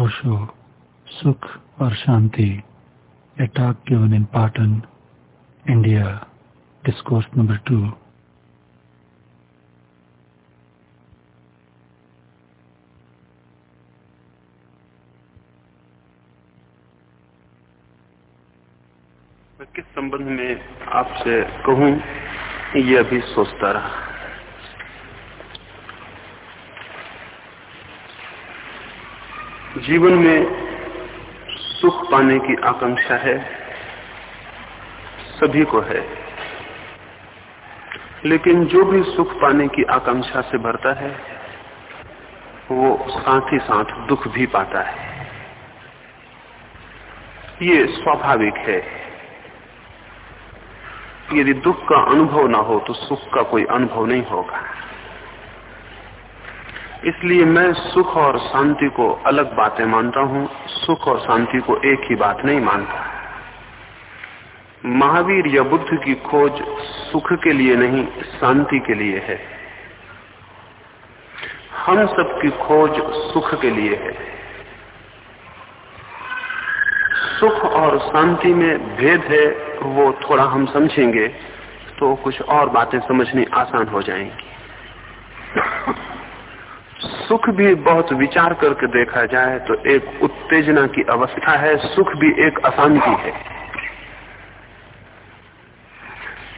ओशो, सुख और शांति a talk given in Patan India, discourse number two. किस संबंध में आपसे कहूँ ये अभी सोचता रहा? जीवन में सुख पाने की आकांक्षा है, सभी को है। लेकिन जो भी सुख पाने की आकांक्षा से भरता है, वो साथ ही साथ दुख भी पाता है। ये स्वाभाविक है। यदि दुख का अनुभव ना हो तो सुख का कोई अनुभव नहीं होगा। इसलिए मैं सुख और शांति को अलग बातें मानता हूँ। सुख और शांति को एक ही बात नहीं मानता। महावीर या बुद्ध की खोज सुख के लिए नहीं, शांति के लिए है। हम सबकी खोज सुख के लिए है। सुख और शांति में भेद है, वो थोड़ा हम समझेंगे तो कुछ और बातें समझनी आसान हो जाएँगी। सुख भी बहुत विचार करके देखा जाए तो एक उत्तेजना की अवस्था है, सुख भी एक अशांति है।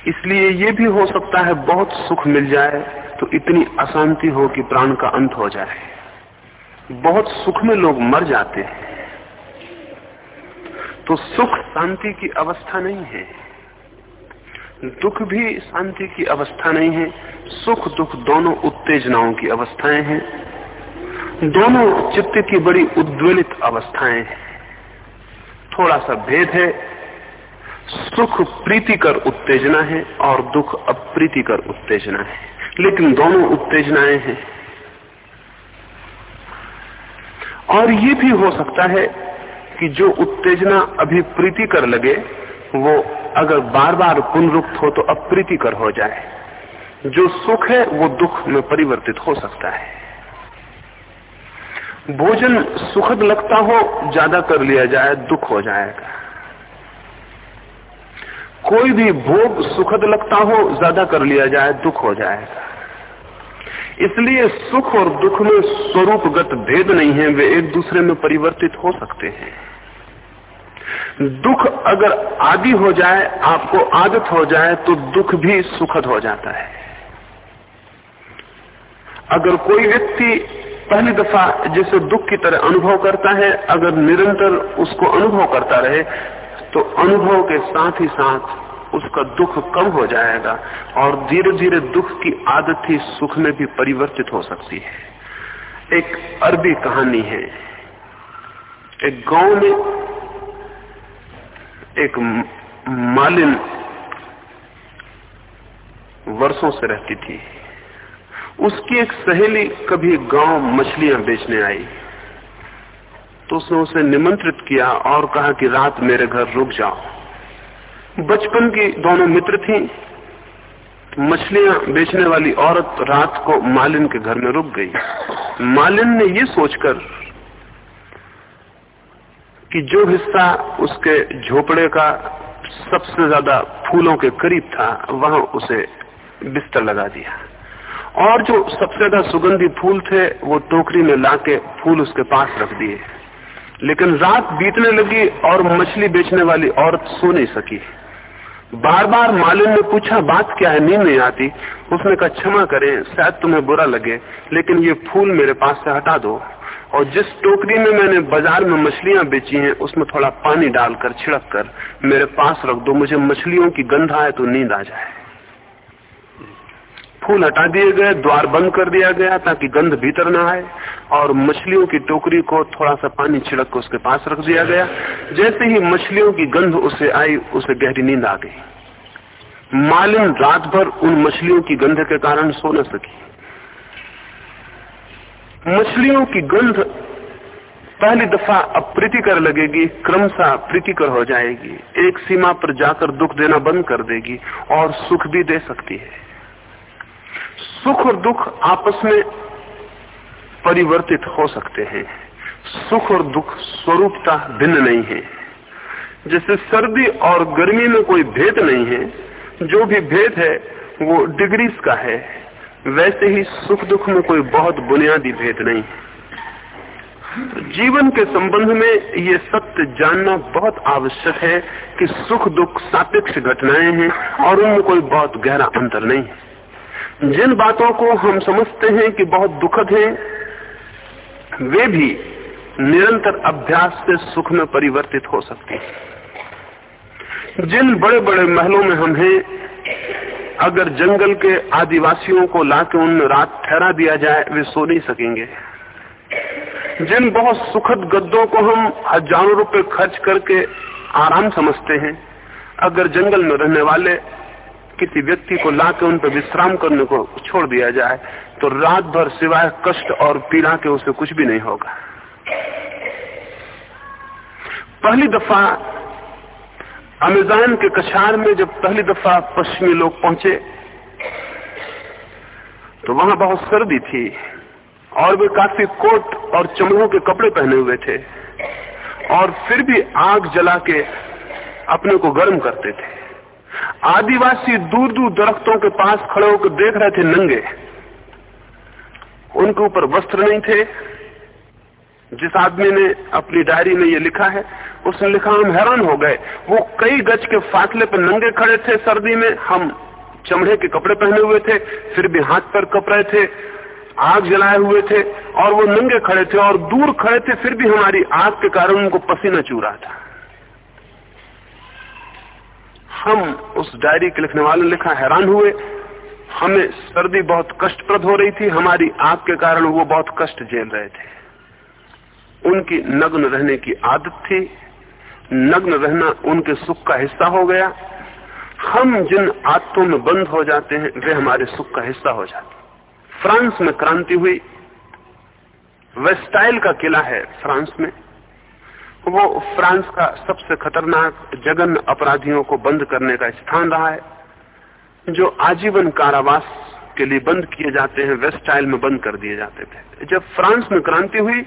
इसलिए ये भी हो सकता है बहुत सुख मिल जाए तो इतनी अशांति हो कि प्राण का अंत हो जाए। बहुत सुख में लोग मर जाते हैं। तो सुख शांति की अवस्था नहीं है। दुख भी शांति की अवस्था नहीं है, सुख दुख दोनों उत्तेजनाओं की अवस्थाएँ हैं। दोनों चित्त की बड़ी उद्वेलित अवस्थाएँ हैं। थोड़ा सा भेद है, सुख प्रीतिकर उत्तेजना है और दुख अप्रीतिकर उत्तेजना है। लेकिन दोनों उत्तेजनाएँ हैं। और ये भी हो सकता है कि जो उत्तेजना अभी प्रीतिकर लगे, वो अगर बार बार पुनरुक्त हो तो अप्रीतिकर हो जाए। जो सुख है, वो दुख में परिवर्तित हो सकता है। भोजन सुखद लगता हो, ज़्यादा कर लिया जाए, दुख हो जाएगा। कोई भी भोग सुखद लगता हो, ज़्यादा कर लिया जाए, दुख हो जाएगा। इसलिए सुख और दुख में स्वरूपगत भेद नहीं है, वे एक दूसरे में परिवर्तित हो सकते हैं। दुख अगर आदि हो जाए, आपको आदत हो जाए तो दुख भी सुखद हो जाता है। अगर कोई व्यक्ति पहली दफ़ा जैसे दुख की तरह अनुभव करता है, अगर निरंतर उसको अनुभव करता रहे तो अनुभव के साथ ही साथ उसका दुख कम हो जाएगा और धीरे धीरे दुख की आदत ही सुख में भी परिवर्तित हो सकती है। एक अरबी कहानी है। एक गाँव में एक मालिन वर्षों से रहती थी। उसकी एक सहेली कभी गाँव मछलियाँ बेचने आई। तो उसने उसे निमंत्रित किया और कहा कि रात मेरे घर रुक जाओ। बचपन की दोनों मित्र थी। मछलियाँ बेचने वाली औरत रात को मालिन के घर में रुक गई। मालिन ने ये सोचकर कि जो हिस्सा उसके झोपड़े का सबसे ज़्यादा फूलों के करीब था, वहाँ उसे बिस्तर लगा दिया। और जो सबसे ज़्यादा सुगंधी फूल थे, वो टोकरी में लाके फूल उसके पास रख दिए। लेकिन रात बीतने लगी और मछली बेचने वाली औरत सो नहीं सकी। बार बार मालिन ने पूछा, बात क्या है? नींद नहीं आती? उसने कहा, क्षमा करें, शायद तुम्हें बुरा लगे, लेकिन ये फूल मेरे पास से हटा दो। और जिस टोकरी में मैंने बाज़ार में मछलियाँ बेची हैं, उसमें थोड़ा पानी डालकर छिड़क कर मेरे पास रख दो, मुझे मछलियों की गंध आए तो नींद आ जाए। फूल हटा दिए गए, द्वार बंद कर दिया गया ताकि गंध भीतर ना आए और मछलियों की टोकरी को थोड़ा सा पानी छिड़क कर उसके पास रख दिया गया। जैसे ही मछलियों की गंध उसे आई, उसे गहरी नींद आ गई। मालिन रात भर उन मछलियों की गंध के कारण सो न सकी मछलियों की गंध पहली दफ़ा अप्रीतिकर लगेगी, क्रमशः प्रीतिकर हो जाएगी। एक सीमा पर जाकर दुख देना बंद कर देगी और सुख भी दे सकती है। सुख और दुख आपस में परिवर्तित हो सकते हैं। सुख और दुख स्वरूपता भिन्न नहीं है। जैसे सर्दी और गर्मी में कोई भेद नहीं है। जो भी भेद है, वो डिग्रीज का है। वैसे ही सुख दुख में कोई बहुत बुनियादी भेद नहीं। तो जीवन के संबंध में ये सत्य जानना बहुत आवश्यक है कि सुख दुख सापेक्ष घटनाएँ हैं और उनमें कोई बहुत गहरा अंतर नहीं। जिन बातों को हम समझते हैं कि बहुत दुखद हैं, वे भी निरंतर अभ्यास से सुख में परिवर्तित हो सकती हैं। जिन बड़े बड़े महलों में हम हैं अगर जंगल के आदिवासियों को लाके उनमें रात ठहरा दिया जाए, वे सो नहीं सकेंगे। जिन बहुत सुखद गद्दों को हम हज़ारों रुपए खर्च करके आराम समझते हैं, अगर जंगल में रहने वाले किसी व्यक्ति को लाके उन पर विश्राम करने को छोड़ दिया जाए तो रात भर सिवाय कष्ट और पीड़ा के उसे कुछ भी नहीं होगा। पहली दफ़ा अमेजान के कछार में जब पहली दफ़ा पश्चिमी लोग पहुँचे तो वहाँ बहुत सर्दी थी और वे काफ़ी कोट और चमड़ों के कपड़े पहने हुए थे और फिर भी आग जला के अपने को गर्म करते थे। आदिवासी दूर दूर दरख्तों के पास खड़े होकर देख रहे थे नंगे। उनके ऊपर वस्त्र नहीं थे। जिस आदमी ने अपनी डायरी में ये लिखा है उसने लिखा हम हैरान हो गए। वो कई गज के फासले पर नंगे खड़े थे सर्दी में। हम चमड़े के कपड़े पहने हुए थे, फिर भी हाथ पर कप रहे थे, आग जलाए हुए थे, और वो नंगे खड़े थे और दूर खड़े थे, फिर भी हमारी आग के कारण उनको पसीना चू रहा था। हम उस डायरी के लिखने वाले लिखा हैरान हुए। हमें सर्दी बहुत कष्टप्रद हो रही थी। हमारी आग के कारण वो बहुत कष्ट झेल रहे थे। उनकी नग्न रहने की आदत थी। नग्न रहना उनके सुख का हिस्सा हो गया। हम जिन आदतों में बंद हो जाते हैं, वे हमारे सुख का हिस्सा हो जाते फ्रांस में क्रांति हुई। वेस्टाइल का किला है फ्रांस में। वो फ्रांस का सबसे खतरनाक जगन अपराधियों को बंद करने का स्थान रहा है। जो आजीवन कारावास के लिए बंद किए जाते हैं वेस्टाइल में बंद कर दिए जाते थे। जब फ्रांस में क्रांति हुई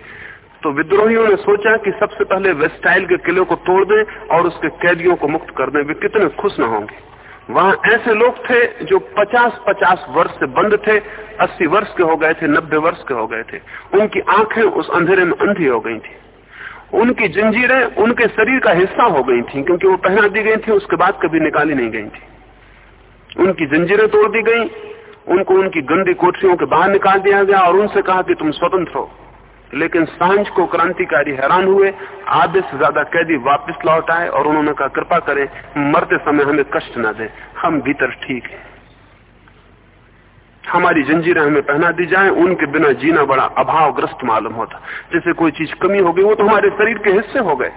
तो विद्रोहियों ने सोचा कि सबसे पहले वेस्टाइल के किले को तोड़ दें और उसके कैदियों को मुक्त कर दें। वे कितने खुश न होंगे। वहाँ ऐसे लोग थे जो 50-50 वर्ष से बंद थे 80 वर्ष के हो गए थे 90 वर्ष के हो गए थे। उनकी आँखें उस अंधेरे में अंधी हो गई थी। उनकी जंजीरें उनके शरीर का हिस्सा हो गई थी, क्योंकि वो पहना दी गई थी, उसके बाद कभी निकाली नहीं गई थी। उनकी जंजीरें तोड़ दी गई, उनको उनकी गंदी कोठरियों के बाहर निकाल दिया गया और उनसे कहा कि तुम स्वतंत्र हो। लेकिन साँझ को क्रांतिकारी हैरान हुए, आधे से ज़्यादा कैदी वापस लौट आए और उन्होंने कहा, कृपा करें, मरते समय हमें कष्ट ना दे, हम भीतर ठीक है। हमारी जंजीरें हमें पहना दी जाए, उनके बिना जीना बड़ा अभावग्रस्त मालूम होता। जैसे कोई चीज़ कमी हो गई, वो तो हमारे शरीर के हिस्से हो गए।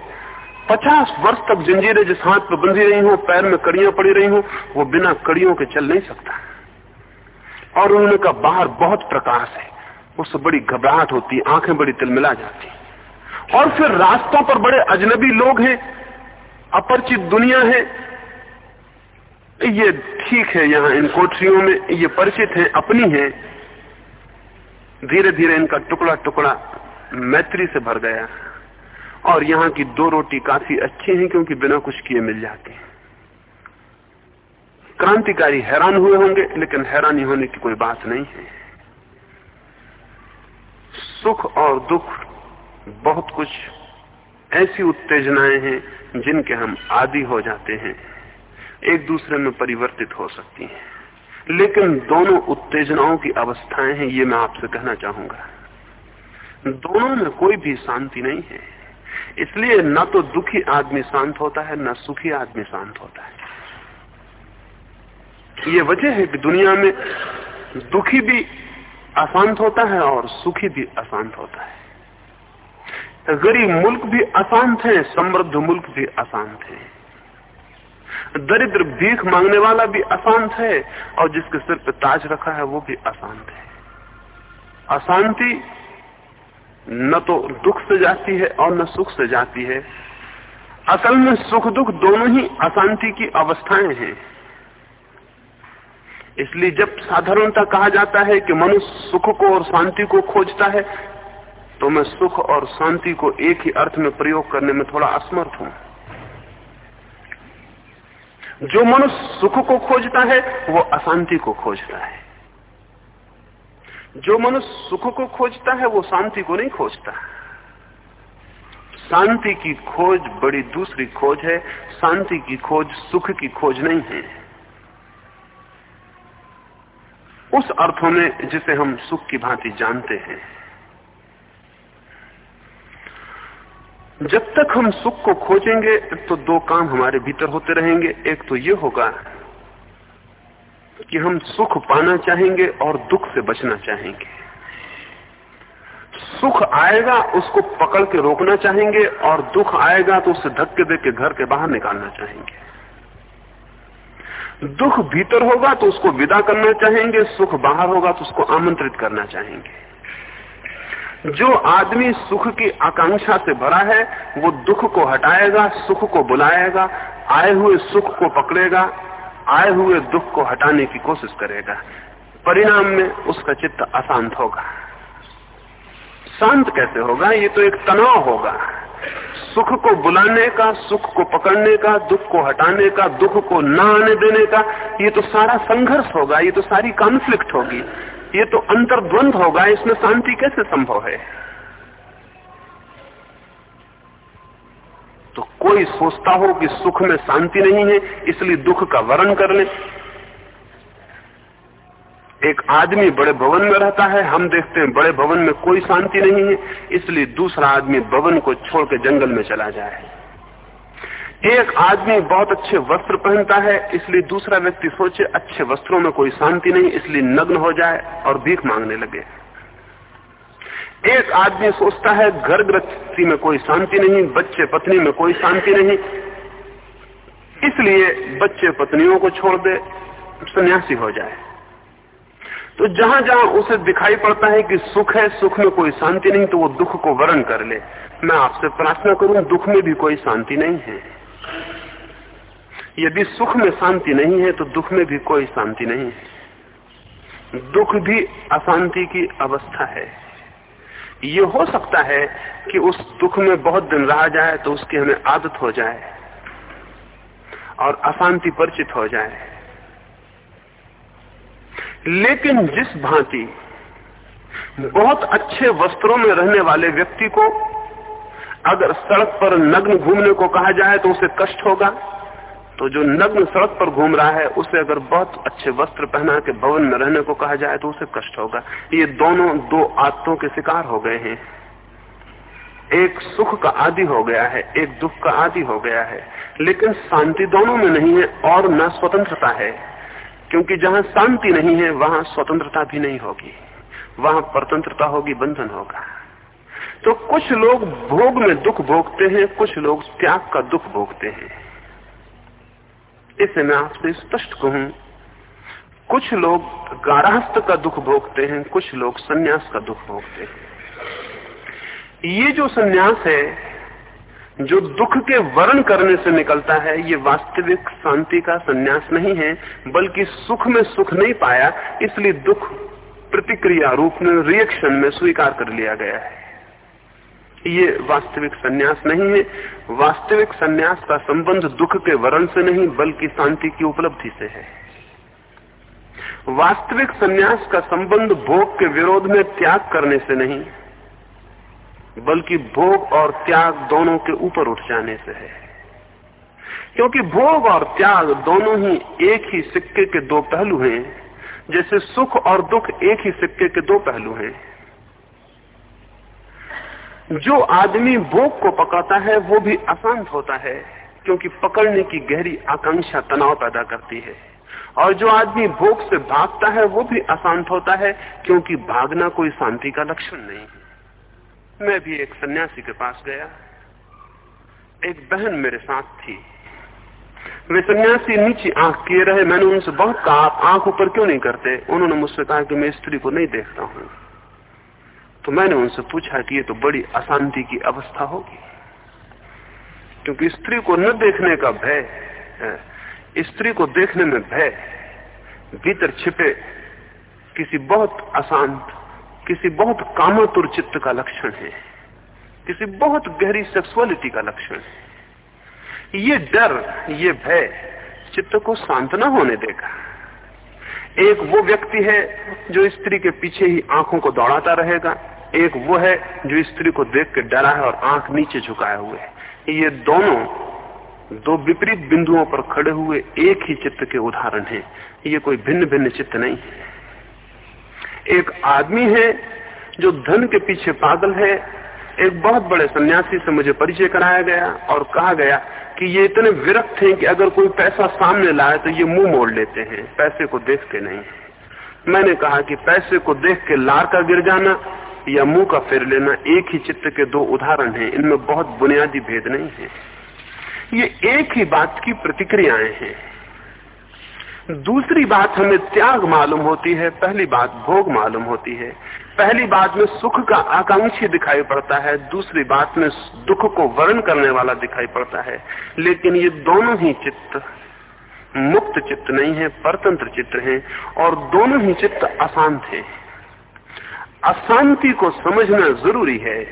पचास वर्ष तक जंजीरें जिस हाथ पर बंधी रही हो, पैर में कड़ियाँ पड़ी रही हो, वो बिना कड़ियों के चल नहीं सकता। और उन्होंने कहा, बाहर बहुत प्रकाश है। उससे बड़ी घबराहट होती आँखें बड़ी तिलमिला जाती और फिर रास्तों पर बड़े अजनबी लोग हैं, अपरिचित दुनिया है। ये ठीक है यहाँ, इन कोठरियों में ये परिचित है, अपनी है। धीरे धीरे इनका टुकड़ा टुकड़ा मैत्री से भर गया। और यहाँ की दो रोटी काफ़ी अच्छी हैं, क्योंकि बिना कुछ किए मिल जाती है। क्रांतिकारी हैरान हुए होंगे, लेकिन हैरानी होने की कोई बात नहीं है। सुख और दुख, बहुत कुछ ऐसी उत्तेजनाएँ हैं जिनके हम आदि हो जाते हैं। एक दूसरे में परिवर्तित हो सकती हैं। लेकिन दोनों उत्तेजनाओं की अवस्थाएँ हैं, ये मैं आपसे कहना चाहूँगा। दोनों में कोई भी शांति नहीं है। इसलिए न तो दुखी आदमी शांत होता है, न सुखी आदमी शांत होता है। ये वजह है कि दुनिया में दुखी भी अशांत होता है और सुखी भी अशांत होता है। गरीब मुल्क भी अशांत है, समृद्ध मुल्क भी अशांत है। दरिद्र भीख मांगने वाला भी अशांत है और जिसके सिर पर ताज रखा है, वो भी अशांत है। अशांति न तो दुख से जाती है और न सुख से जाती है। असल में सुख दुख दोनों ही अशांति की अवस्थाएँ हैं। इसलिए जब साधारणता कहा जाता है कि मनुष्य सुख को और शांति को खोजता है तो मैं सुख और शांति को एक ही अर्थ में प्रयोग करने में थोड़ा असमर्थ हूँ। जो मनुष्य सुख को खोजता है, वो अशांति को खोजता है। जो मनुष्य सुख को खोजता है, वो शांति को नहीं खोजता। शांति की खोज बड़ी दूसरी खोज है, शांति की खोज सुख की खोज नहीं है। उस अर्थों में जिसे हम सुख की भांति जानते हैं। जब तक हम सुख को खोजेंगे तो दो काम हमारे भीतर होते रहेंगे। एक तो ये होगा कि हम सुख पाना चाहेंगे और दुख से बचना चाहेंगे। सुख आएगा, उसको पकड़ के रोकना चाहेंगे और दुख आएगा तो उसे धक्के दे के घर के बाहर निकालना चाहेंगे। दुख भीतर होगा तो उसको विदा करना चाहेंगे, सुख बाहर होगा तो उसको आमंत्रित करना चाहेंगे। जो आदमी सुख की आकांक्षा से भरा है, वो दुख को हटाएगा, सुख को बुलाएगा, आए हुए सुख को पकड़ेगा, आए हुए दुख को हटाने की कोशिश करेगा। परिणाम में उसका चित्त अशांत होगा। शांत कैसे होगा? ये तो एक तनाव होगा। सुख को बुलाने का, सुख को पकड़ने का, दुख को हटाने का, दुख को न आने देने का, ये तो सारा संघर्ष होगा, ये तो सारी कॉन्फ्लिक्ट होगी, ये तो अंतर्द्वंद होगा, इसमें शांति कैसे संभव है? तो कोई सोचता हो कि सुख में शांति नहीं है, इसलिए दुख का वरण कर ले। एक आदमी बड़े भवन में रहता है, हम देखते हैं बड़े भवन में कोई शांति नहीं है, इसलिए दूसरा आदमी भवन को छोड़ के जंगल में चला जाए। एक आदमी बहुत अच्छे वस्त्र पहनता है, इसलिए दूसरा व्यक्ति सोचे, अच्छे वस्त्रों में कोई शांति नहीं, इसलिए नग्न हो जाए और भीख मांगने लगे। एक आदमी सोचता है घर गृहस्थी में कोई शांति नहीं, बच्चे पत्नी में कोई शांति नहीं, इसलिए बच्चे पत्नियों को छोड़ दे, सन्यासी हो जाए। तो जहाँ जहाँ उसे दिखाई पड़ता है कि सुख है, सुख में कोई शांति नहीं तो वो दुख को वर्ण कर ले। मैं आपसे प्रार्थना करूँ, दुख में भी कोई शांति नहीं है। यदि सुख में शांति नहीं है तो दुख में भी कोई शांति नहीं है। दुख भी अशांति की अवस्था है। ये हो सकता है कि उस दुख में बहुत दिन रहा जाए तो उसकी हमें आदत हो जाए और अशांति परिचित हो जाए। लेकिन जिस भांति बहुत अच्छे वस्त्रों में रहने वाले व्यक्ति को अगर सड़क पर नग्न घूमने को कहा जाए तो उसे कष्ट होगा। तो जो नग्न सड़क पर घूम रहा है, उसे अगर बहुत अच्छे वस्त्र पहना के भवन में रहने को कहा जाए तो उसे कष्ट होगा। ये दोनों दो आदतों के शिकार हो गए हैं। एक सुख का आदि हो गया है, एक दुख का आदि हो गया है। लेकिन शांति दोनों में नहीं है और न स्वतंत्रता है। क्योंकि जहाँ शांति नहीं है, वहाँ स्वतंत्रता भी नहीं होगी। वहाँ परतंत्रता होगी, बंधन होगा। तो कुछ लोग भोग में दुख भोगते हैं, कुछ लोग त्याग का दुख भोगते हैं। इसे मैं आपसे स्पष्ट कहूँ, कुछ लोग गारहस्थ का दुख भोगते हैं, कुछ लोग सन्यास का दुख भोगते हैं। ये जो सन्यास है जो दुख के वर्ण करने से निकलता है, ये वास्तविक शांति का सन्यास नहीं है, बल्कि सुख में सुख नहीं पाया, इसलिए दुख प्रतिक्रिया रूप में रिएक्शन में स्वीकार कर लिया गया है। ये वास्तविक सन्यास नहीं है। वास्तविक सन्यास का संबंध दुख के वर्ण से नहीं, बल्कि शांति की उपलब्धि से है। वास्तविक सन्यास का संबंध भोग के विरोध में त्याग करने से नहीं बल्कि भोग और त्याग दोनों के ऊपर उठ जाने से है। क्योंकि भोग और त्याग दोनों ही एक ही सिक्के के दो पहलू हैं, जैसे सुख और दुख एक ही सिक्के के दो पहलू हैं। जो आदमी भोग को पकाता है, वो भी अशांत होता है, क्योंकि पकड़ने की गहरी आकांक्षा तनाव पैदा करती है। और जो आदमी भोग से भागता है, वो भी अशांत होता है, क्योंकि भागना कोई शांति का लक्षण नहीं मैं भी एक सन्यासी के पास गया। एक बहन मेरे साथ थी। वे सन्यासी नीचे आँख किए रहे। मैंने उनसे बहुत कहा आँख ऊपर क्यों नहीं करते? उन्होंने मुझसे कहा कि मैं स्त्री को नहीं देखता हूँ। तो मैंने उनसे पूछा कि ये तो बड़ी अशांति की अवस्था होगी, क्योंकि स्त्री को न देखने का भय स्त्री को देखने में भय, भीतर छिपे किसी बहुत अशांत किसी बहुत कामातुर चित्त का लक्षण है। किसी बहुत गहरी सेक्सुअलिटी का लक्षण है। ये डर, ये भय चित्त को शांत न होने देगा। एक वो व्यक्ति है जो स्त्री के पीछे ही आँखों को दौड़ाता रहेगा। एक वो है जो स्त्री को देख के डरा है और आँख नीचे झुकाए हुए है। ये दोनों, दो विपरीत बिंदुओं पर खड़े हुए एक ही चित्त के उदाहरण हैं। ये कोई भिन्न भिन्न चित्त नहीं है। एक आदमी है जो धन के पीछे पागल है। एक बहुत बड़े सन्यासी से मुझे परिचय कराया गया और कहा गया कि ये इतने विरक्त हैं कि अगर कोई पैसा सामने लाए तो ये मुँह मोड़ लेते हैं, पैसे को देख के नहीं। मैंने कहा कि पैसे को देख के लार का गिर जाना या मुँह का फेर लेना एक ही चित्त के दो उदाहरण हैं, इनमें बहुत बुनियादी भेद नहीं है। ये एक ही बात की प्रतिक्रियाएँ हैं। दूसरी बात हमें त्याग मालूम होती है, पहली बात भोग मालूम होती है। पहली बात में सुख का आकांक्षी दिखाई पड़ता है, दूसरी बात में दुख को वर्ण करने वाला दिखाई पड़ता है। लेकिन ये दोनों ही चित्त, मुक्त चित्त नहीं है, परतंत्र चित्त है, और दोनों ही चित्त अशांत है। अशांति को समझना ज़रूरी है।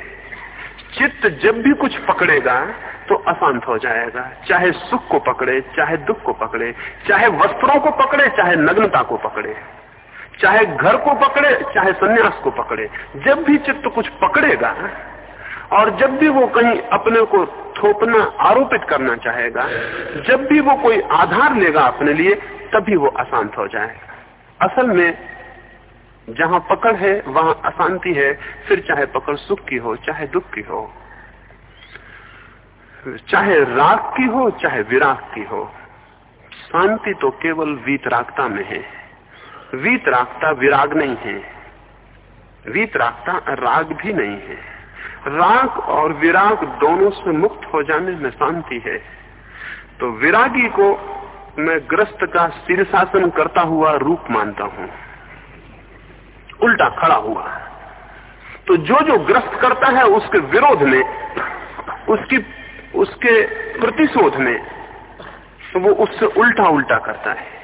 चित्त जब भी कुछ पकड़ेगा तो अशांत हो जाएगा। चाहे सुख को पकड़े, चाहे दुख को पकड़े, चाहे वस्त्रों को पकड़े, चाहे नग्नता को पकड़े, चाहे घर को पकड़े, चाहे सन्यास को पकड़े। जब भी चित्त कुछ पकड़ेगा और जब भी वो कहीं अपने को थोपना, आरोपित करना चाहेगा, जब भी वो कोई आधार लेगा अपने लिए, तभी वो अशांत हो जाएगा। असल में जहाँ पकड़ है, वहाँ अशांति है, फिर चाहे पकड़ सुख की हो, चाहे दुख की हो। चाहे राग की हो, चाहे विराग की हो, शांति तो केवल वीतरागता में है। वीतरागता विराग नहीं है। वीतरागता राग भी नहीं है। राग और विराग दोनों से मुक्त हो जाने में शांति है। तो विरागी को मैं ग्रस्त का शीर्षासन करता हुआ रूप मानता हूँ। उल्टा खड़ा हुआ। तो जो जो ग्रस्त करता है, उसके विरोध में, उसकी उसके प्रतिशोध में तो वो उससे उल्टा उल्टा करता है।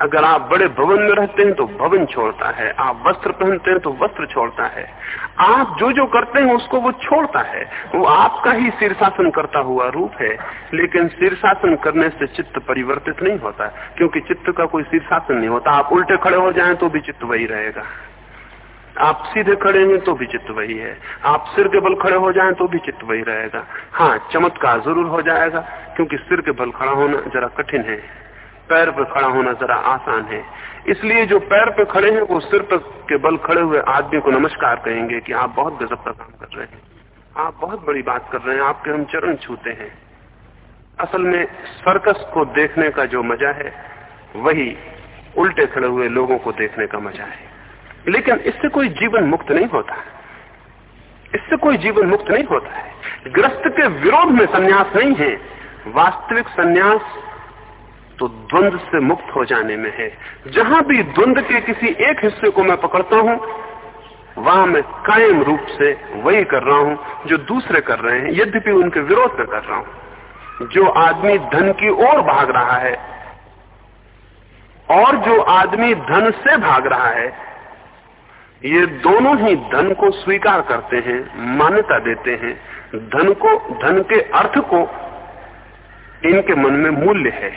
अगर आप बड़े भवन में रहते हैं तो भवन छोड़ता है। आप वस्त्र पहनते हैं तो वस्त्र छोड़ता है। आप जो जो करते हैं, उसको वो छोड़ता है। वो आपका ही शीर्षासन करता हुआ रूप है। लेकिन शीर्षासन करने से चित्त परिवर्तित नहीं होता, क्योंकि चित्त का कोई शीर्षासन नहीं होता। आप उल्टे खड़े हो जाए तो भी चित्त वही रहेगा। आप सीधे खड़े हैं तो भी चित्त वही है। आप सिर के बल खड़े हो जाएँ तो भी चित्त वही रहेगा। हाँ चमत्कार ज़रूर हो जाएगा, क्योंकि सिर के बल खड़ा होना जरा कठिन है। पैर पर खड़ा होना जरा आसान है। इसलिए जो पैर पे खड़े हैं, वो सिर पर के बल खड़े हुए आदमी को नमस्कार कहेंगे कि आप बहुत गजब का काम कर रहे हैं। आप बहुत बड़ी बात कर रहे हैं, आपके हम चरण छूते हैं। असल में सर्कस को देखने का जो मज़ा है, वही उल्टे खड़े हुए लोगों को देखने का मज़ा है। लेकिन इससे कोई जीवन मुक्त नहीं होता। इससे कोई जीवन मुक्त नहीं होता है। ग्रस्त के विरोध में सन्यास नहीं है। वास्तविक सन्यास तो द्वंद से मुक्त हो जाने में है। जहाँ भी द्वंद के किसी एक हिस्से को मैं पकड़ता हूँ, वहाँ मैं कायम रूप से वही कर रहा हूँ जो दूसरे कर रहे हैं, यद्यपि उनके विरोध में कर रहा हूँ। जो आदमी धन की ओर भाग रहा है और जो आदमी धन से भाग रहा है ये दोनों ही धन को स्वीकार करते हैं, मान्यता देते हैं। धन को, धन के अर्थ को इनके मन में मूल्य है।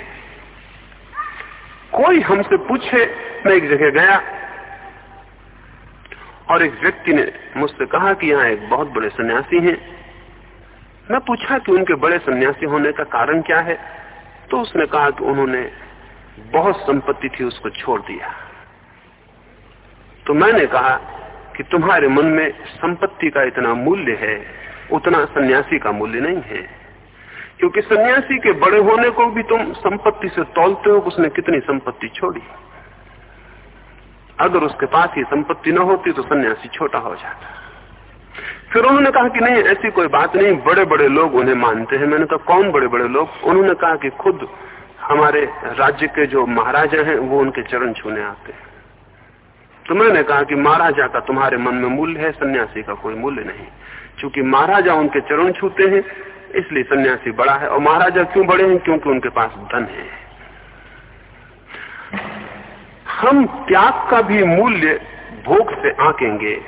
कोई हमसे पूछे, मैं एक जगह गया और एक व्यक्ति ने मुझसे कहा कि यहाँ एक बहुत बड़े सन्यासी हैं। मैं पूछा कि उनके बड़े सन्यासी होने का कारण क्या है? तो उसने कहा कि उन्होंने बहुत संपत्ति थी, उसको छोड़ दिया। तो मैंने कहा कि तुम्हारे मन में संपत्ति का इतना मूल्य है, उतना सन्यासी का मूल्य नहीं है। क्योंकि सन्यासी के बड़े होने को भी तुम संपत्ति से तोलते हो उसने कितनी संपत्ति छोड़ी। अगर उसके पास ही संपत्ति न होती तो सन्यासी छोटा हो जाता। फिर उन्होंने कहा कि नहीं, ऐसी कोई बात नहीं बड़े बड़े लोग उन्हें मानते हैं। मैंने कहा, कौन बड़े बड़े लोग? उन्होंने कहा कि खुद हमारे राज्य के जो महाराजा हैं, वो उनके चरण छूने आते हैं। तो मैंने कहा कि महाराजा का तुम्हारे मन में मूल्य है, सन्यासी का कोई मूल्य नहीं। क्योंकि महाराजा उनके चरण छूते हैं, इसलिए सन्यासी बड़ा है। और महाराजा क्यों बड़े हैं? क्योंकि उनके पास धन है। हम त्याग का भी मूल्य भोग से आंकेंगे।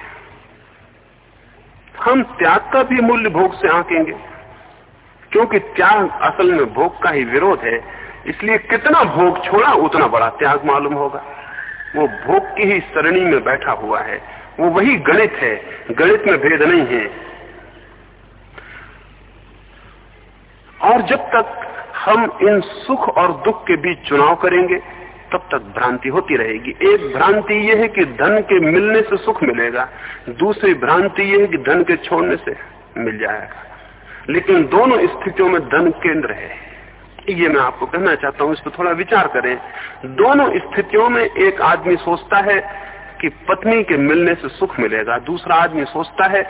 हम त्याग का भी मूल्य भोग से आंकेंगे। क्योंकि त्याग असल में भोग का ही विरोध है। इसलिए कितना भोग छोड़ा, उतना बड़ा त्याग मालूम होगा। वो भोग की ही सरणी में बैठा हुआ है। वो वही गणित है। गणित में भेद नहीं है। और जब तक हम इन सुख और दुख के बीच चुनाव करेंगे, तब तक भ्रांति होती रहेगी। एक भ्रांति यह है कि धन के मिलने से सुख मिलेगा। दूसरी भ्रांति यह है कि धन के छोड़ने से मिल जाएगा। लेकिन दोनों स्थितियों में धन केंद्र है। ये मैं आपको कहना चाहता हूँ, इस पर थोड़ा विचार करें। दोनों स्थितियों में एक आदमी सोचता है कि पत्नी के मिलने से सुख मिलेगा, दूसरा आदमी सोचता है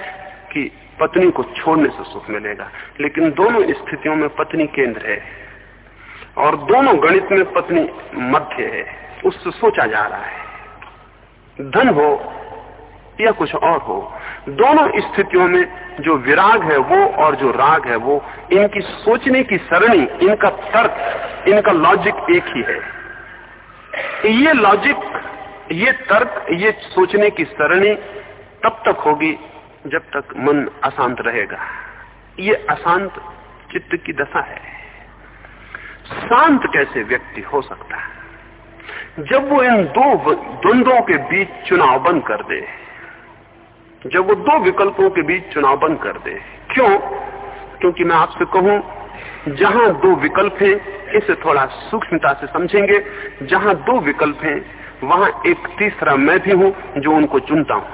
कि पत्नी को छोड़ने से सुख मिलेगा। लेकिन दोनों स्थितियों में पत्नी केंद्र है, और दोनों गणित में पत्नी मध्य है, उससे सोचा जा रहा है। धन हो या कुछ और हो दोनों स्थितियों में जो विराग है वो और जो राग है वो, इनकी सोचने की सरणी, इनका तर्क, इनका लॉजिक एक ही है। ये लॉजिक ये तर्क, ये सोचने की सरणी तब तक होगी जब तक मन अशांत रहेगा। ये अशांत चित्त की दशा है। शांत कैसे व्यक्ति हो सकता है? जब वो इन दो द्वंद्वों के बीच चुनाव बंद कर दे जब वो दो विकल्पों के बीच चुनाव बंद कर दे। क्यों? क्योंकि मैं आपसे कहूँ, जहाँ दो विकल्प हैं, इसे थोड़ा सूक्ष्मता से समझेंगे। जहाँ दो विकल्प हैं, वहाँ एक तीसरा मैं भी हूँ, जो उनको चुनता हूँ।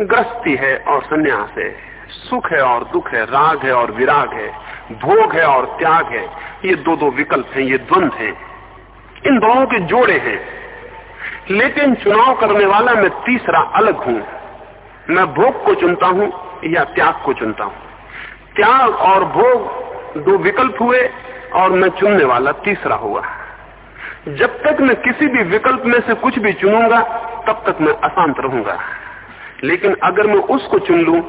ग्रस्ती है और संन्यास है। सुख है और दुख है, राग है और विराग है। भोग है और त्याग है। ये दो दो विकल्प हैं, ये द्वंद हैं। इन दोनों के जोड़े हैं। लेकिन चुनाव करने वाला मैं तीसरा अलग हूँ। मैं भोग को चुनता हूँ या त्याग को चुनता हूँ। त्याग और भोग दो विकल्प हुए और मैं चुनने वाला तीसरा हुआ। जब तक मैं किसी भी विकल्प में से कुछ भी चुनूँगा, तब तक मैं अशांत रहूँगा। लेकिन अगर मैं उसको चुन लू,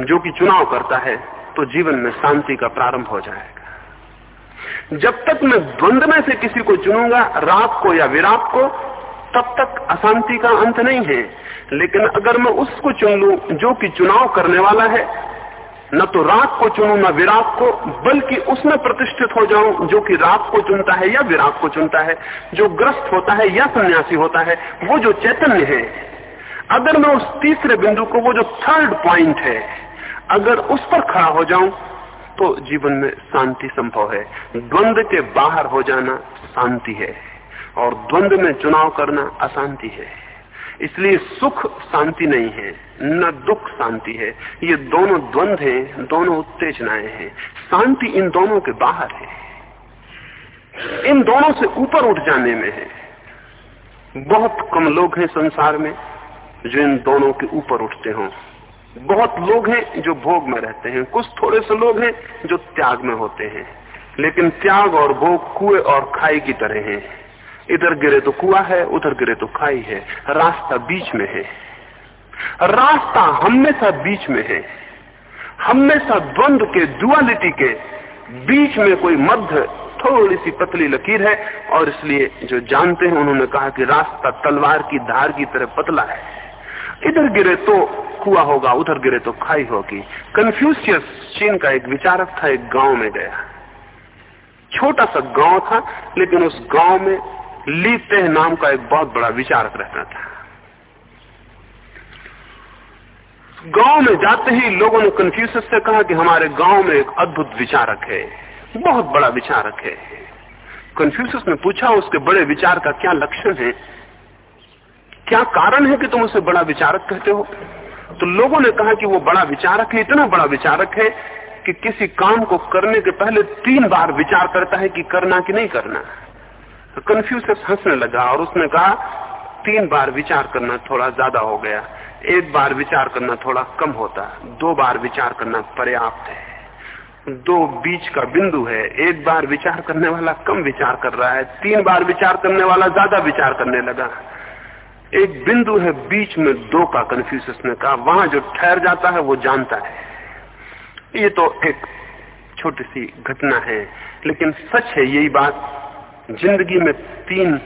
जो कि चुनाव करता है तो जीवन में शांति का प्रारंभ हो जाएगा। जब तक मैं द्वंद में से किसी को चुनूँगा, राग को या विराग को तब तक अशांति का अंत नहीं है। लेकिन अगर मैं उसको चुन लू जो कि चुनाव करने वाला है, न तो राग को चुनू, न विराग को, बल्कि उसमें प्रतिष्ठित हो जाऊँ जो कि राग को चुनता है या विराग को चुनता है, जो ग्रस्त होता है या सन्यासी होता है, वो जो चैतन्य है। अगर मैं उस तीसरे बिंदु को, वो जो थर्ड पॉइंट है, अगर उस पर खड़ा हो जाऊँ तो जीवन में शांति संभव है। द्वंद के बाहर हो जाना शांति है। और द्वंद में चुनाव करना अशांति है। इसलिए सुख शांति नहीं है, न दुख शांति है। ये दोनों द्वंद हैं, दोनों उत्तेजनाएँ हैं। शांति इन दोनों के बाहर है। इन दोनों से ऊपर उठ जाने में है। बहुत कम लोग हैं संसार में जो इन दोनों के ऊपर उठते हों। बहुत लोग हैं जो भोग में रहते हैं। कुछ थोड़े से लोग हैं जो त्याग में होते हैं। लेकिन त्याग और भोग कुएँ और खाई की तरह हैं। इधर गिरे तो कुआ है, उधर गिरे तो खाई है। रास्ता बीच में है। रास्ता हमेशा बीच में है। हमेशा द्वंद के डुअलिटी के बीच में कोई मध्य थोड़ी सी पतली लकीर है और इसलिए जो जानते हैं, उन्होंने कहा कि रास्ता तलवार की धार की तरह पतला है। इधर गिरे तो कुआ होगा, उधर गिरे तो खाई होगी। कन्फ्यूशियस चीन का एक विचारक था, एक गाँव में गया। छोटा सा गाँव था, लेकिन उस गाँव में ली नाम का एक बहुत बड़ा विचारक रहता था। गाँव में जाते ही लोगों ने कन्फ्यूज़ से कहा कि हमारे गाँव में एक अद्भुत विचारक है, बहुत बड़ा विचारक है। कन्फ्यूज़ ने पूछा, उसके बड़े विचार का क्या लक्षण है? क्या कारण है कि तुम उसे बड़ा विचारक कहते हो? तो लोगों ने कहा कि वो बड़ा विचारक है, इतना बड़ा विचारक है कि किसी काम को करने के पहले तीन बार विचार करता है कि करना कि नहीं करना। तो कन्फ्यूज़ हंसने लगा और उसने कहा, तीन बार विचार करना थोड़ा ज़्यादा हो गया। एक बार विचार करना थोड़ा कम होता। दो बार विचार करना पर्याप्त है। दो बीच का बिंदु है। एक बार विचार करने वाला कम विचार कर रहा है। तीन बार विचार करने वाला ज़्यादा विचार करने लगा। एक बिंदु है बीच में दो का कन्फ्यूज़ ने कहा। वहाँ जो ठहर जाता है, वो जानता है। ये तो एक छोटी सी घटना है, लेकिन सच है, यही बात ज़िंदगी में तीन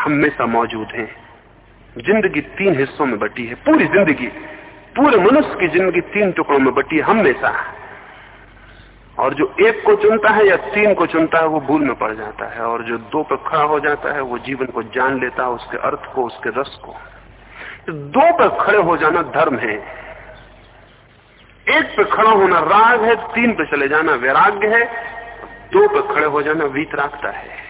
हमेशा मौजूद हैं। ज़िंदगी तीन हिस्सों में बटी है। पूरी ज़िंदगी, पूरे मनुष्य की ज़िंदगी तीन टुकड़ों में बटी है हमेशा और जो एक को चुनता है या तीन को चुनता है, वो भूल में पड़ जाता है। और जो दो पर खड़ा हो जाता है, वो जीवन को जान लेता है, उसके अर्थ को, उसके रस को। दो पर खड़े हो जाना धर्म है। एक पे खड़ा होना राग है, तीन पे चले जाना वैराग्य है। दो पे खड़े हो जाना वीतरागता है।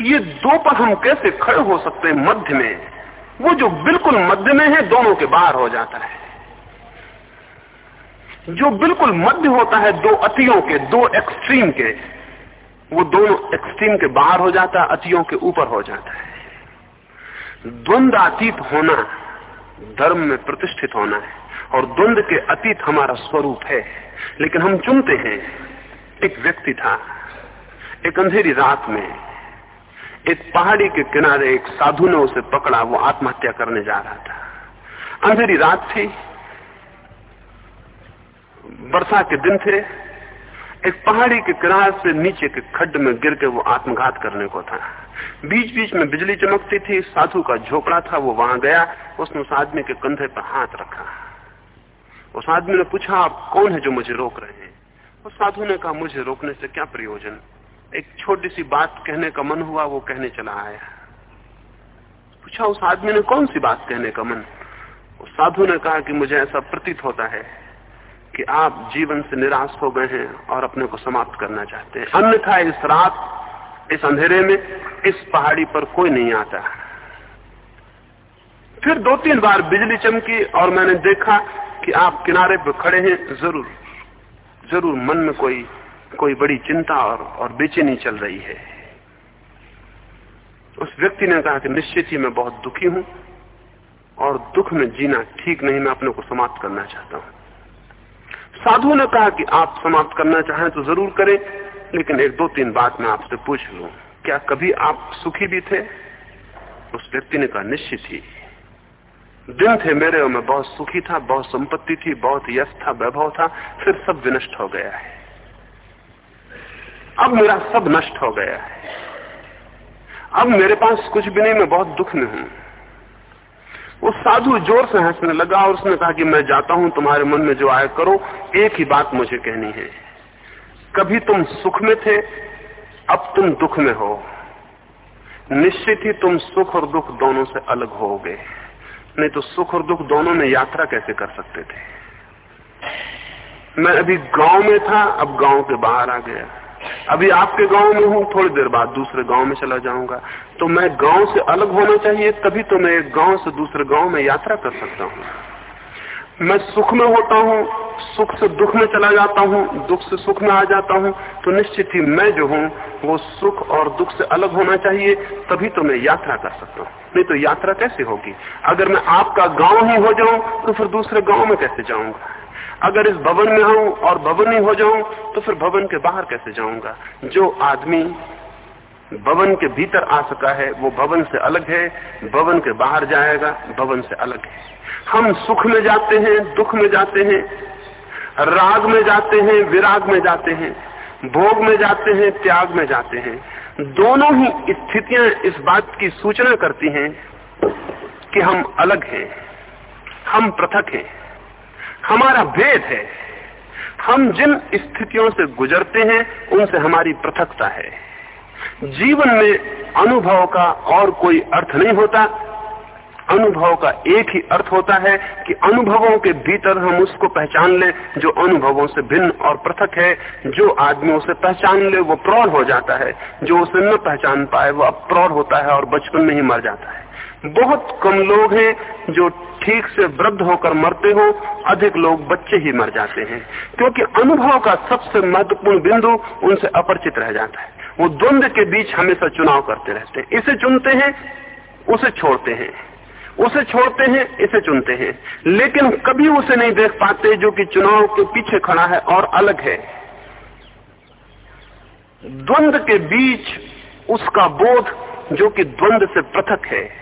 ये दो पर हम कैसे खड़े हो सकते हैं मध्य में? वो जो बिल्कुल मध्य में है, दोनों के बाहर हो जाता है। जो बिल्कुल मध्य होता है, दो अतियों के, दो एक्सट्रीम के, वो दोनों एक्सट्रीम के बाहर हो जाता है, अतियों के ऊपर हो जाता है। द्वंद्वातीत होना, धर्म में प्रतिष्ठित होना है, और द्वंद्व के अतीत हमारा स्वरूप है। लेकिन हम चुनते हैं, एक व्यक्ति था, एक अंधेरी रात में एक पहाड़ी के किनारे एक साधु ने उसे पकड़ा, वो आत्महत्या करने जा रहा था। अंधेरी रात थी वर्षा के दिन थे, एक पहाड़ी के किनारे से नीचे के खड्ड में गिर के वो आत्मघात करने को था। बीच बीच में बिजली चमकती थी, साधु का झोपड़ा था, वो वहाँ गया, उसने उस आदमी के कंधे पर हाथ रखा। उस आदमी ने पूछा, आप कौन है जो मुझे रोक रहे हैं? उस साधु ने कहा, मुझे रोकने से क्या प्रयोजन? एक छोटी सी बात कहने का मन हुआ, वो कहने चला आया। पूछा, उस आदमी ने कौन सी बात कहने का मन? उस साधु ने कहा कि मुझे ऐसा प्रतीत होता है कि आप जीवन से निराश हो गए हैं और अपने को समाप्त करना चाहते हैं। अन्यथा इस रात, इस अंधेरे में, इस पहाड़ी पर कोई नहीं आता। फिर दो तीन बार बिजली चमकी और मैंने देखा कि आप किनारे पर खड़े हैं। ज़रूर ज़रूर मन में कोई कोई बड़ी चिंता और और बेचैनी चल रही है। उस व्यक्ति ने कहा कि निश्चित ही मैं बहुत दुखी हूँ और दुख में जीना ठीक नहीं, मैं अपने को समाप्त करना चाहता हूँ। साधु ने कहा कि आप समाप्त करना चाहें तो ज़रूर करें, लेकिन एक दो तीन बात मैं आपसे पूछ लू। क्या कभी आप सुखी भी थे? उस व्यक्ति ने कहा, निश्चित ही। दिन थे मेरे और मैं बहुत सुखी था, बहुत संपत्ति थी, बहुत यश था, वैभव था, फिर सब विनष्ट हो गया है। अब मेरा सब नष्ट हो गया है। अब मेरे पास कुछ भी नहीं, मैं बहुत दुख में हूँ। वो साधु ज़ोर से हंसने लगा और उसने कहा कि मैं जाता हूँ, तुम्हारे मन में जो आए करो, एक ही बात मुझे कहनी है। कभी तुम सुख में थे, अब तुम दुख में हो। निश्चित ही तुम सुख और दुख दोनों से अलग हो गए नहीं तो सुख और दुख दोनों में यात्रा कैसे कर सकते थे? मैं अभी गाँव में था, अब गाँव के बाहर आ गया। अभी आपके गाँव में हूँ, थोड़ी देर बाद दूसरे गाँव में चला जाऊँगा। तो मैं गाँव से अलग होना चाहिए, तभी तो मैं एक गाँव से दूसरे गाँव में यात्रा कर सकता हूँ। मैं सुख में होता हूँ, सुख से दुख में चला जाता हूँ, दुख से सुख में आ जाता हूँ तो निश्चित ही मैं जो हूँ, वो सुख और दुख से अलग होना चाहिए, तभी तो मैं यात्रा कर सकता हूँ। नहीं तो यात्रा कैसे होगी? अगर मैं आपका गाँव ही हो जाऊँ तो फिर दूसरे गाँव में कैसे जाऊँगा? अगर इस भवन में हूँ और भवन ही हो जाऊँ तो फिर भवन के बाहर कैसे जाऊँगा? जो आदमी भवन के भीतर आ सका है, वो भवन से अलग है, भवन के बाहर जाएगा, भवन से अलग है। हम सुख में जाते हैं, दुख में जाते हैं, राग में जाते हैं, विराग में जाते हैं, भोग में जाते हैं, त्याग में जाते हैं। दोनों ही स्थितियाँ इस बात की सूचना करती हैं कि हम अलग हैं, हम पृथक हैं। हमारा भेद है। हम जिन स्थितियों से गुजरते हैं, उनसे हमारी पृथकता है। जीवन में अनुभव का और कोई अर्थ नहीं होता। अनुभव का एक ही अर्थ होता है कि अनुभवों के भीतर हम उसको पहचान ले, जो अनुभवों से भिन्न और पृथक है। जो आदमी उसे पहचान ले, वो प्रौढ़ हो जाता है। जो उसे न पहचान पाए, वो अब प्रौढ़ होता है और बचपन में ही मर जाता है। बहुत कम लोग हैं जो ठीक से वृद्ध होकर मरते हो, अधिक लोग बच्चे ही मर जाते हैं। क्योंकि अनुभव का सबसे महत्वपूर्ण बिंदु उनसे अपरिचित रह जाता है। वो द्वंद के बीच हमेशा चुनाव करते रहते हैं। इसे चुनते हैं, उसे छोड़ते हैं। उसे छोड़ते हैं, इसे चुनते हैं। लेकिन कभी उसे नहीं देख पाते जो कि चुनाव के पीछे खड़ा है और अलग है। द्वंद के बीच उसका बोध जो कि द्वंद से पृथक है।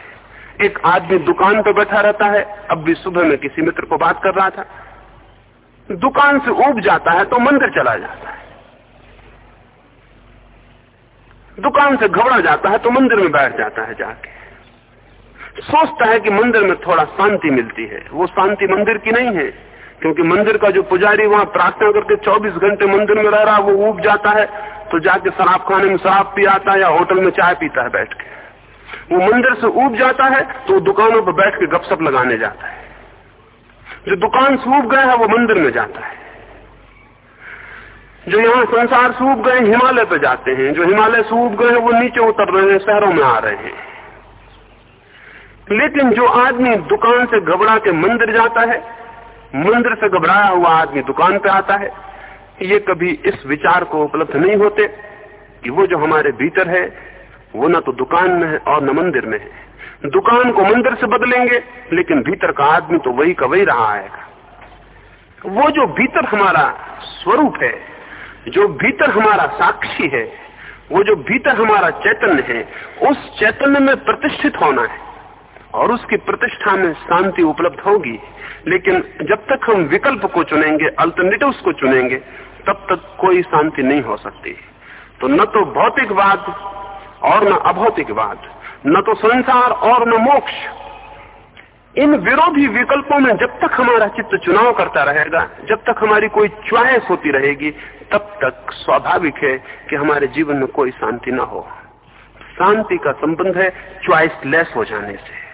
एक आदमी दुकान पर बैठा रहता है। अब भी सुबह में किसी मित्र को बात कर रहा था। दुकान से उब जाता है तो मंदिर चला जाता है। दुकान से घबरा जाता है तो मंदिर में बैठ जाता है जाके। सोचता है कि मंदिर में थोड़ा शांति मिलती है। वो शांति मंदिर की नहीं है, क्योंकि मंदिर का जो पुजारी वहाँ प्रार्थना करके 24 घंटे मंदिर में रह रहा वो ऊब जाता है। तो जाके शराब खाने में शराब पी आता है या होटल में चाय पीता है बैठ के। वो मंदिर से ऊब जाता है तो दुकानों पर बैठ के गपशप लगाने जाता है। जो दुकान से ऊब गए है, वो मंदिर में जाता है। जो यहाँ संसार से गए, हिमालय पे जाते हैं। जो हिमालय से ऊब गए हैं, वो नीचे उतर रहे हैं, शहरों में आ रहे हैं। लेकिन जो आदमी दुकान से घबरा के मंदिर जाता है, मंदिर से घबराया हुआ आदमी दुकान पे आता है, ये कभी इस विचार को उपलब्ध नहीं होते कि वो जो हमारे भीतर है वो न तो दुकान में है और न मंदिर में है। दुकान को मंदिर से बदलेंगे, लेकिन भीतर का आदमी तो वही का वही रहा आएगा वो जो भीतर हमारा स्वरूप है, जो भीतर हमारा साक्षी है, वो जो भीतर हमारा चैतन्य है, उस चैतन्य में प्रतिष्ठित होना है और उसकी प्रतिष्ठा में शांति उपलब्ध होगी। लेकिन जब तक हम विकल्प को चुनेंगे अल्टरनेटिव को चुनेंगे, तब तक कोई शांति नहीं हो सकती। तो न तो भौतिकवाद और न अभौतिकवाद न तो संसार और न मोक्ष। इन विरोधी विकल्पों में जब तक हमारा चित्त चुनाव करता रहेगा, जब तक हमारी कोई च्वाइस होती रहेगी, तब तक स्वाभाविक है कि हमारे जीवन में कोई शांति ना हो। शांति का संबंध है च्वाइस लेस हो जाने से।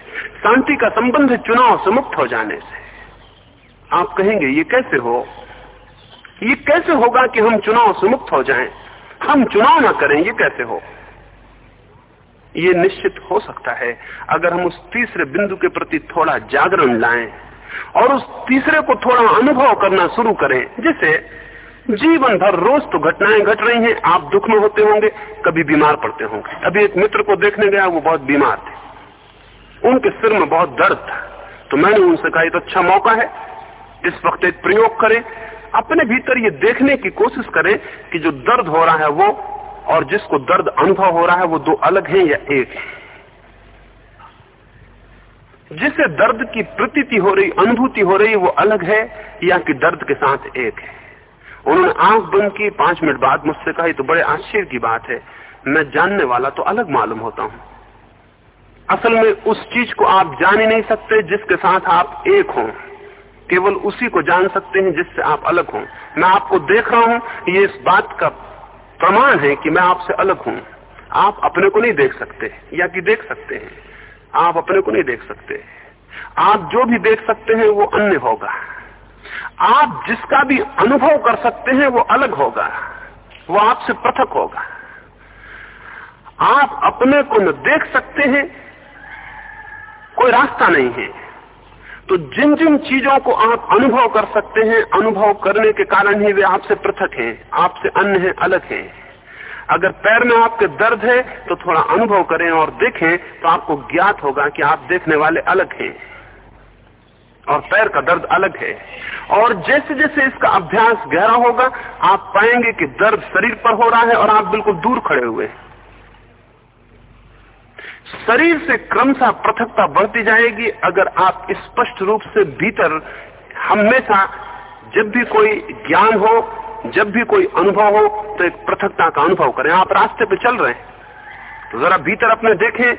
शांति का संबंध है चुनाव से मुक्त हो जाने से। आप कहेंगे, ये कैसे हो? ये कैसे होगा कि हम चुनाव से मुक्त हो जाएँ? हम चुनाव ना करें, ये कैसे हो? ये निश्चित हो सकता है, अगर हम उस तीसरे बिंदु के प्रति थोड़ा जागरण लाएँ और उस तीसरे को थोड़ा अनुभव करना शुरू करें जैसे जीवन भर रोज तो घटनाएँ घट रही हैं, आप दुख में होते होंगे, कभी बीमार पड़ते होंगे। अभी एक मित्र को देखने गया, वो बहुत बीमार थे। उनके सिर में बहुत दर्द था। तो मैंने उनसे कहा तो अच्छा मौका है, इस वक्त एक प्रयोग करें। अपने भीतर ये देखने की कोशिश करें कि जो दर्द हो रहा है, वो और जिसको दर्द अनुभव हो रहा है, वो दो अलग हैं या एक है? जिसे दर्द की प्रतीति हो रही, अनुभूति हो रही, वो अलग है या कि दर्द के साथ एक है? उन्होंने आँख बंद की, पाँच मिनट बाद मुझसे कहा तो बड़े आश्चर्य की बात है। मैं जानने वाला तो अलग मालूम होता हूँ। असल में उस चीज़ को आप जान ही नहीं सकते, जिसके साथ आप एक हो। केवल उसी को जान सकते हैं जिससे आप अलग हो। मैं आपको देख रहा हूँ, ये इस बात का प्रमाण है कि मैं आपसे अलग हूँ। आप अपने को नहीं देख सकते, या कि देख सकते हैं। आप अपने को नहीं देख सकते। आप जो भी देख सकते हैं, वो अन्य होगा। आप जिसका भी अनुभव कर सकते हैं, वो अलग होगा। वो आपसे पृथक होगा। आप अपने को न देख सकते हैं, कोई रास्ता नहीं है। तो जिन जिन चीज़ों को आप अनुभव कर सकते हैं, अनुभव करने के कारण ही वे आपसे पृथक हैं, आपसे अन्य हैं, अलग हैं। अगर पैर में आपके दर्द है तो थोड़ा अनुभव करें और देखें तो आपको ज्ञात होगा कि आप देखने वाले अलग हैं। और पैर का दर्द अलग है। और जैसे जैसे इसका अभ्यास गहरा होगा, आप पाएँगे कि दर्द शरीर पर हो रहा है और आप बिल्कुल दूर खड़े हुए हैं। शरीर से क्रमशः पृथकता बढ़ती जाएगी अगर आप स्पष्ट रूप से भीतर हमेशा जब भी कोई ज्ञान हो, जब भी कोई अनुभव हो तो एक पृथकता का अनुभव करें। आप रास्ते पे चल रहे हैं। तो जरा भीतर अपने देखें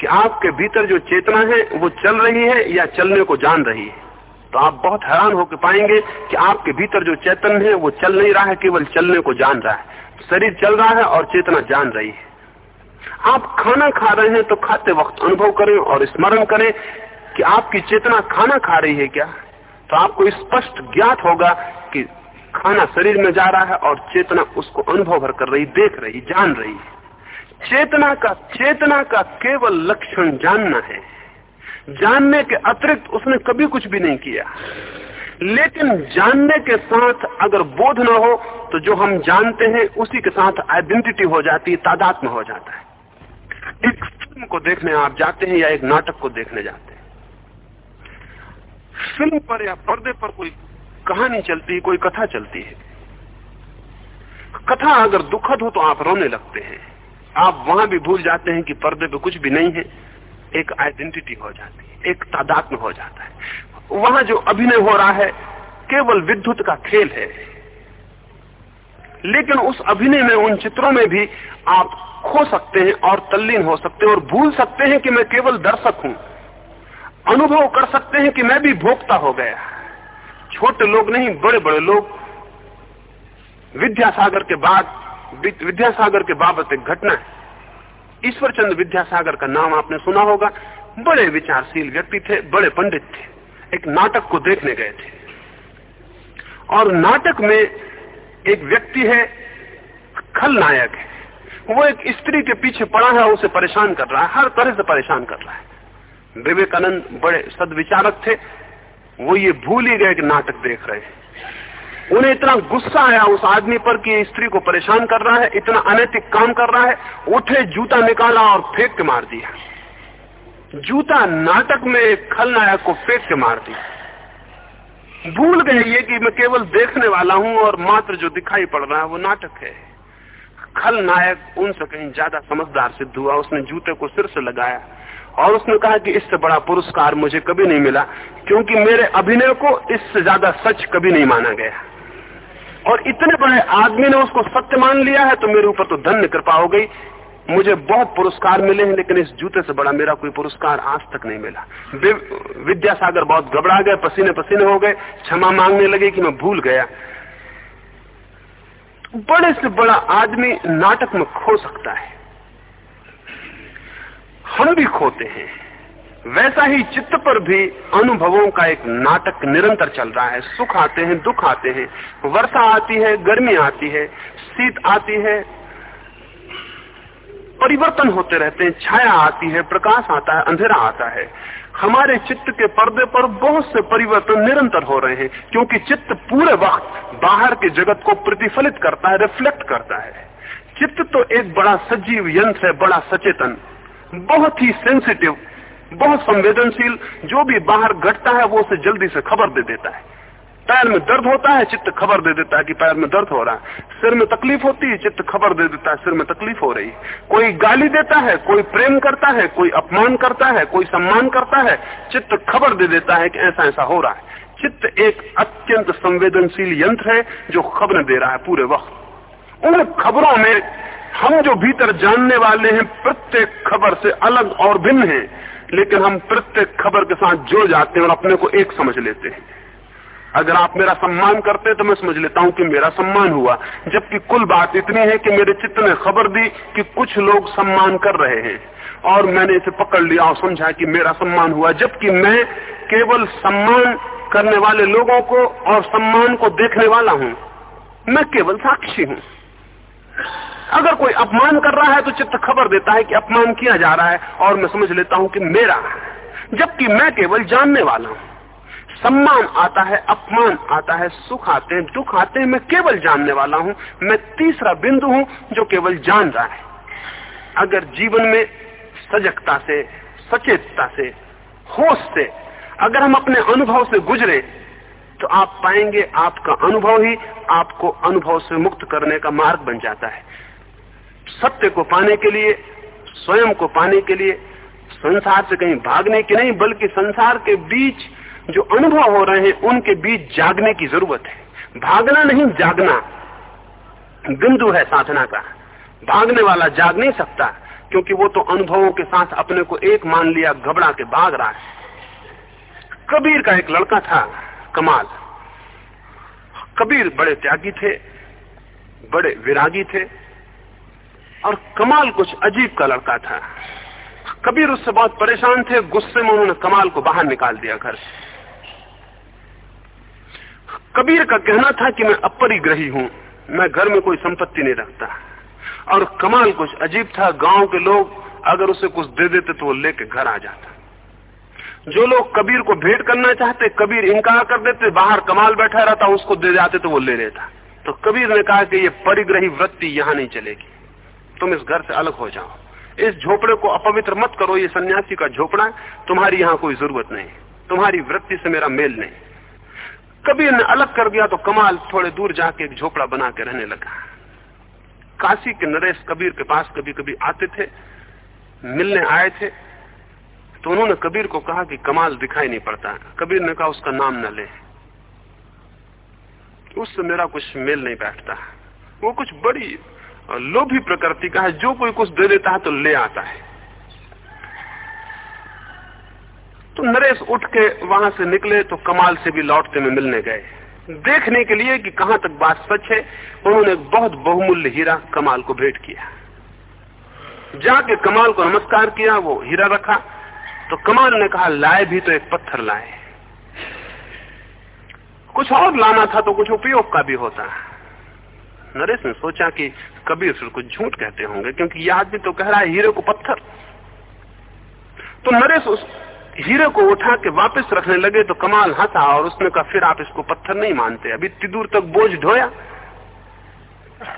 कि आपके भीतर जो चेतना है, वो चल रही है या चलने को जान रही है। तो आप बहुत हैरान होकर पाएँगे कि आपके भीतर जो चेतन है, वो चल नहीं रहा है, केवल चलने को जान रहा है। शरीर चल रहा है और चेतना जान रही है। आप खाना खा रहे हैं तो खाते वक्त अनुभव करें और स्मरण करें कि आपकी चेतना खाना खा रही है क्या? तो आपको स्पष्ट ज्ञात होगा कि खाना शरीर में जा रहा है और चेतना उसको अनुभव भर कर रही, देख रही, जान रही है। चेतना का चेतना का केवल लक्षण जानना है। जानने के अतिरिक्त उसने कभी कुछ भी नहीं किया। लेकिन जानने के साथ अगर बोध न हो तो जो हम जानते हैं, उसी के साथ आइडेंटिटी हो जाती है तादात्म हो जाता है। एक फ़िल्म को देखने आप जाते हैं या एक नाटक को देखने जाते हैं? फ़िल्म पर या पर्दे पर कोई कहानी चलती है कोई कथा चलती है? कथा अगर दुखद हो तो आप रोने लगते हैं। आप वहाँ भी भूल जाते हैं कि पर्दे पे कुछ भी नहीं है। एक आइडेंटिटी हो जाती है, एक तादात्म हो जाता है। वहाँ जो अभिनय हो रहा है, केवल विद्युत का खेल है। लेकिन उस अभिनय में, उन चित्रों में भी आप खो सकते हैं और तल्लीन हो सकते हैं और भूल सकते हैं कि मैं केवल दर्शक हूँ। अनुभव कर सकते हैं कि मैं भी भोक्ता हो गया। छोटे लोग नहीं बड़े बड़े लोग। विद्यासागर के बाद विद्यासागर के बाबत एक घटना है। ईश्वर चंद्र विद्यासागर का नाम आपने सुना होगा। बड़े विचारशील व्यक्ति थे, बड़े पंडित थे। एक नाटक को देखने गए थे। और नाटक में एक व्यक्ति है, खलनायक है। वो एक स्त्री के पीछे पड़ा है, उसे परेशान कर रहा है, हर तरह से परेशान कर रहा है। विवेकानंद बड़े सदविचारक थे, वो ये भूल ही गए कि नाटक देख रहे हैं। उन्हें इतना गुस्सा आया उस आदमी पर कि स्त्री को परेशान कर रहा है, इतना अनैतिक काम कर रहा है, उठे, जूता निकाला और फेंक के मार दिया। जूता नाटक में खलनायक को फेंक के मार दिया। भूल गए ये कि मैं केवल देखने वाला हूँ और मात्र जो दिखाई पड़ रहा है वो नाटक है। खलनायक उनसे कहीं ज़्यादा समझदार सिद्ध हुआ, उसने जूते को सिर से लगाया और उसने कहा कि इससे बड़ा पुरस्कार मुझे कभी नहीं मिला, क्योंकि मेरे अभिनय को इससे ज़्यादा सच कभी नहीं माना गया। और इतने बड़े आदमी ने उसको सत्य मान लिया है तो मेरे ऊपर तो धन्य कृपा हो गई। मुझे बहुत पुरस्कार मिले हैं, लेकिन इस जूते से बड़ा मेरा कोई पुरस्कार आज तक नहीं मिला। विद्यासागर बहुत घबरा गए पसीने पसीने हो गए, क्षमा मांगने लगे कि मैं भूल गया। बड़े से बड़ा आदमी नाटक में खो सकता है। हम भी खोते हैं। वैसा ही चित्त पर भी अनुभवों का एक नाटक निरंतर चल रहा है। सुख आते हैं, दुख आते हैं। वर्षा आती है, गर्मी आती है, शीत आती है। परिवर्तन होते रहते हैं। छाया आती है, प्रकाश आता है, अंधेरा आता है। हमारे चित्त के पर्दे पर बहुत से परिवर्तन निरंतर हो रहे हैं, क्योंकि चित्त पूरे वक्त बाहर के जगत को प्रतिफलित करता है रिफ्लेक्ट करता है। चित्त तो एक बड़ा सजीव यंत्र है, बड़ा सचेतन, बहुत ही सेंसिटिव बहुत संवेदनशील, जो भी बाहर घटता है, वो उसे जल्दी से खबर दे देता है। पैर में दर्द होता है, चित्त खबर दे देता है कि पैर में दर्द हो रहा है। सिर में तकलीफ़ होती है, चित्त खबर दे देता है, सिर में तकलीफ़ हो रही है। कोई गाली देता है, कोई प्रेम करता है, कोई अपमान करता है, कोई सम्मान करता है, चित्त खबर दे देता है कि ऐसा ऐसा हो रहा है। चित्त एक अत्यंत संवेदनशील यंत्र है, जो खबर दे रहा है पूरे वक्त। उन खबरों में हम जो भीतर जानने वाले हैं, प्रत्येक खबर से अलग और भिन्न है, लेकिन हम प्रत्येक खबर के साथ जुड़ जाते हैं और अपने को एक समझ लेते हैं। अगर आप मेरा सम्मान करते हैं तो मैं समझ लेता हूँ कि मेरा सम्मान हुआ। जबकि कुल बात इतनी है कि मेरे चित्त ने खबर दी कि कुछ लोग सम्मान कर रहे हैं। और मैंने इसे पकड़ लिया और समझा कि मेरा सम्मान हुआ, जबकि मैं केवल सम्मान करने वाले लोगों को और सम्मान को देखने वाला हूँ। मैं केवल साक्षी हूँ। अगर कोई अपमान कर रहा है तो चित्त खबर देता है कि अपमान किया जा रहा है, और मैं समझ लेता हूँ कि मेरा जबकि मैं केवल जानने वाला हूँ। सम्मान आता है, अपमान आता है, सुख आते हैं, दुख आते हैं। मैं केवल जानने वाला हूँ, मैं तीसरा बिंदु हूँ जो केवल जान रहा है। अगर जीवन में सजगता से, सचेतता से, होश से, अगर हम अपने अनुभव से गुजरे तो आप पाएँगे आपका अनुभव ही आपको अनुभव से मुक्त करने का मार्ग बन जाता है। सत्य को पाने के लिए, स्वयं को पाने के लिए, संसार से कहीं भागने की नहीं, बल्कि संसार के बीच जो अनुभव हो रहे हैं, उनके बीच जागने की ज़रूरत है। भागना नहीं, जागना। बिंदु है साधना का। भागने वाला जाग नहीं सकता, क्योंकि वो तो अनुभवों के साथ अपने को एक मान लिया, घबरा के भाग रहा है। कबीर का एक लड़का था, कमाल। कबीर बड़े त्यागी थे, बड़े विरागी थे, और कमाल कुछ अजीब का लड़का था। कबीर उससे बहुत परेशान थे, गुस्से में उन्होंने कमाल को बाहर निकाल दिया घर से। कबीर का कहना था कि मैं अपरिग्रही हूँ। मैं घर में कोई संपत्ति नहीं रखता। और कमाल कुछ अजीब था, गाँव के लोग अगर उसे कुछ दे देते तो वो लेके घर आ जाता। जो लोग कबीर को भेंट करना चाहते, कबीर इनकार कर देते, बाहर कमाल बैठा रहता, उसको दे जाते तो वो ले लेता। तो कबीर ने कहा कि ये परिग्रही वृत्ति यहाँ नहीं चलेगी। तुम इस घर से अलग हो जाओ। इस झोपड़े को अपवित्र मत करो, ये सन्यासी का झोपड़ा तुम्हारी यहाँ कोई ज़रूरत नहीं। तुम्हारी वृत्ति से मेरा मेल नहीं। कबीर ने अलग कर दिया तो कमाल, थोड़े दूर जाके एक झोपड़ा बना के रहने लगा। काशी के नरेश कबीर के पास कभी कभी आते थे, मिलने आए थे तो उन्होंने कबीर को कहा कि कमाल दिखाई नहीं पड़ता। कबीर ने कहा, उसका नाम न ले। उससे मेरा कुछ मेल नहीं बैठता। वो कुछ बड़ी लोभी प्रकृति का है। जो कोई कुछ दे देता है तो ले आता है। तो नरेश उठ के वहाँ से निकले तो कमाल से भी लौटते में मिलने गए। देखने के लिए कि कहाँ तक बात सच है, उन्होंने बहुत बहुमूल्य हीरा कमाल को भेंट किया। जाके कमाल को नमस्कार किया, वो हीरा रखा। तो कमाल ने कहा, लाए भी तो एक पत्थर लाए। कुछ और लाना था तो कुछ उपयोग का भी होता। है नरेश ने सोचा कि कबीर फिर कुछ झूठ कहते होंगे, क्योंकि यह आदमी तो कह रहा है हीरे को पत्थर। तो नरेश उस हीरे को उठा के वापस रखने लगे तो कमाल हंसा और उसने कहा, फिर आप इसको पत्थर नहीं मानते। अभी इतनी दूर तक बोझ ढोया।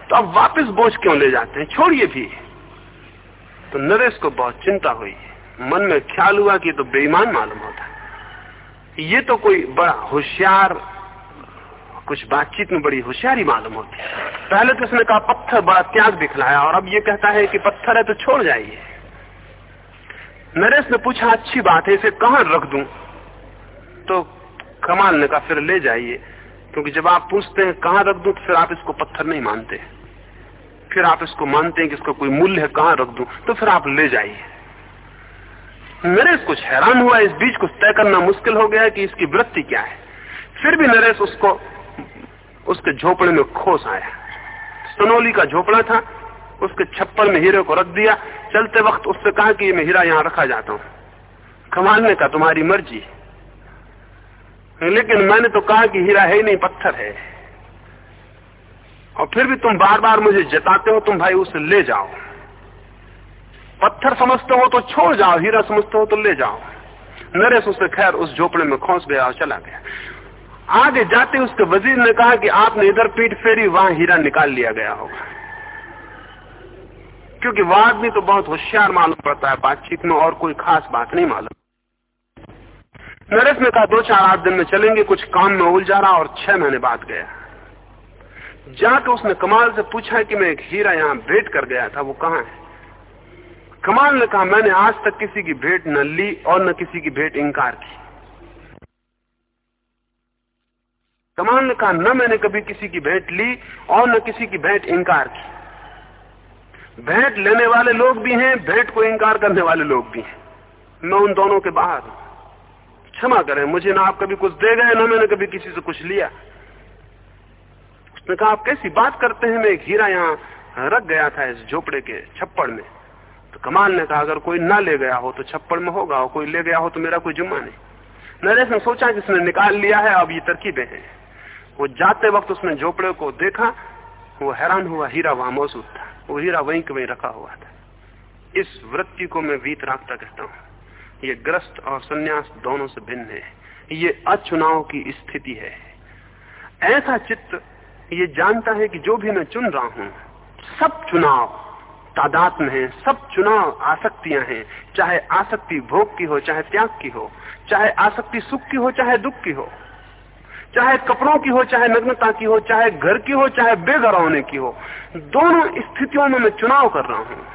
तो अब वापस बोझ क्यों ले जाते हैं? छोड़िए भी। तो नरेश को बहुत चिंता हुई। मन में ख्याल हुआ कि तो बेईमान मालूम होता है। ये तो कोई बड़ा होशियार, कुछ बातचीत में बड़ी होशियारी मालूम होती। है पहले तो उसने कहा, पत्थर बड़ा त्याग दिखलाया और अब ये कहता है कि पत्थर है तो छोड़ जाइए। नरेश ने पूछा, अच्छी बात है, इसे कहाँ रख दूँ? तो कमाल ने कहा, फिर ले जाइए, क्योंकि जब आप पूछते हैं, कहाँ रख दूँ तो फिर आप इसको पत्थर नहीं मानते। फिर आप इसको मानते हैं कि इसका कोई मूल्य है, कहाँ रख दू? तो फिर आप ले जाइए। नरेश कुछ हैरान हुआ, इस बीच कुछ तय करना मुश्किल हो गया कि इसकी वृत्ति क्या है। फिर भी नरेश उसको, उसके झोपड़े में खोस आया। सनोली का झोपड़ा था उसके छप्पर में हीरे को रख दिया। चलते वक्त उससे कहा कि मैं हीरा यहाँ रखा जाता हूँ। कमालने का तुम्हारी मर्ज़ी। लेकिन मैंने तो कहा कि हीरा है ही नहीं, पत्थर है। और फिर भी तुम बार बार मुझे जताते हो, तुम भाई उसे ले जाओ। पत्थर समझते हो तो छोड़ जाओ, हीरा समझते हो तो ले जाओ। नरेश उसे खैर उस झोपड़े में खोस गया और चला गया। आगे जाते उसके वज़ीर ने कहा कि आपने इधर पीठ फेरी, वहाँ हीरा निकाल लिया गया होगा। क्योंकि वह आदमी तो बहुत होशियार मालूम पड़ता है, बातचीत में और कोई खास बात नहीं मालूम। नरेश ने कहा दो चार आठ दिन में चलेंगे, कुछ काम में उलझा रहा और छह महीने बाद गया। जाकर उसने कमाल से पूछा कि मैं एक हीरा यहाँ भेंट कर गया था, वो कहाँ है? कमाल ने कहा, मैंने आज तक किसी की भेंट न ली और न किसी की भेंट इंकार की। कमाल ने कहा, न मैंने कभी किसी की भेंट ली और न किसी की भेंट इंकार की। भेंट लेने वाले लोग भी हैं, भेंट को इंकार करने वाले लोग भी हैं। मैं उन दोनों के बाहर क्षमा करें, मुझे ना आप कभी कुछ दे गए, ना मैंने कभी किसी से कुछ लिया। उसने कहा, आप कैसी बात करते हैं? मैं एक हीरा यहाँ रख गया था इस झोपड़े के छप्पड़ में। तो कमाल ने कहा, अगर कोई ना ले गया हो तो छप्पड़ में होगा, और कोई ले गया हो तो मेरा कोई जुम्मा नहीं। नरेश ने सोचा कि इसने निकाल लिया है, अब ये तरकीबें हैं। वो जाते वक्त उसने झोपड़े को देखा, वो हैरान हुआ, हीरा वहाँ मौजूद था। वो हीरा वहीं के वहीं रखा हुआ था। इस वृत्ति को मैं वीत राखता कहता हूँ। ये ग्रस्त और सन्यास दोनों से भिन्न है। ये अचुनाव की स्थिति है। ऐसा चित्त ये जानता है कि जो भी मैं चुन रहा हूँ, सब चुनाव तादाद में है, सब चुनाव आसक्तियाँ हैं। चाहे आसक्ति भोग की हो, चाहे त्याग की हो, चाहे आसक्ति सुख की हो, चाहे दुख की हो चाहे कपड़ों की हो, चाहे नग्नता की हो, चाहे घर की हो, चाहे बेघर होने की हो, दोनों स्थितियों में मैं चुनाव कर रहा हूँ।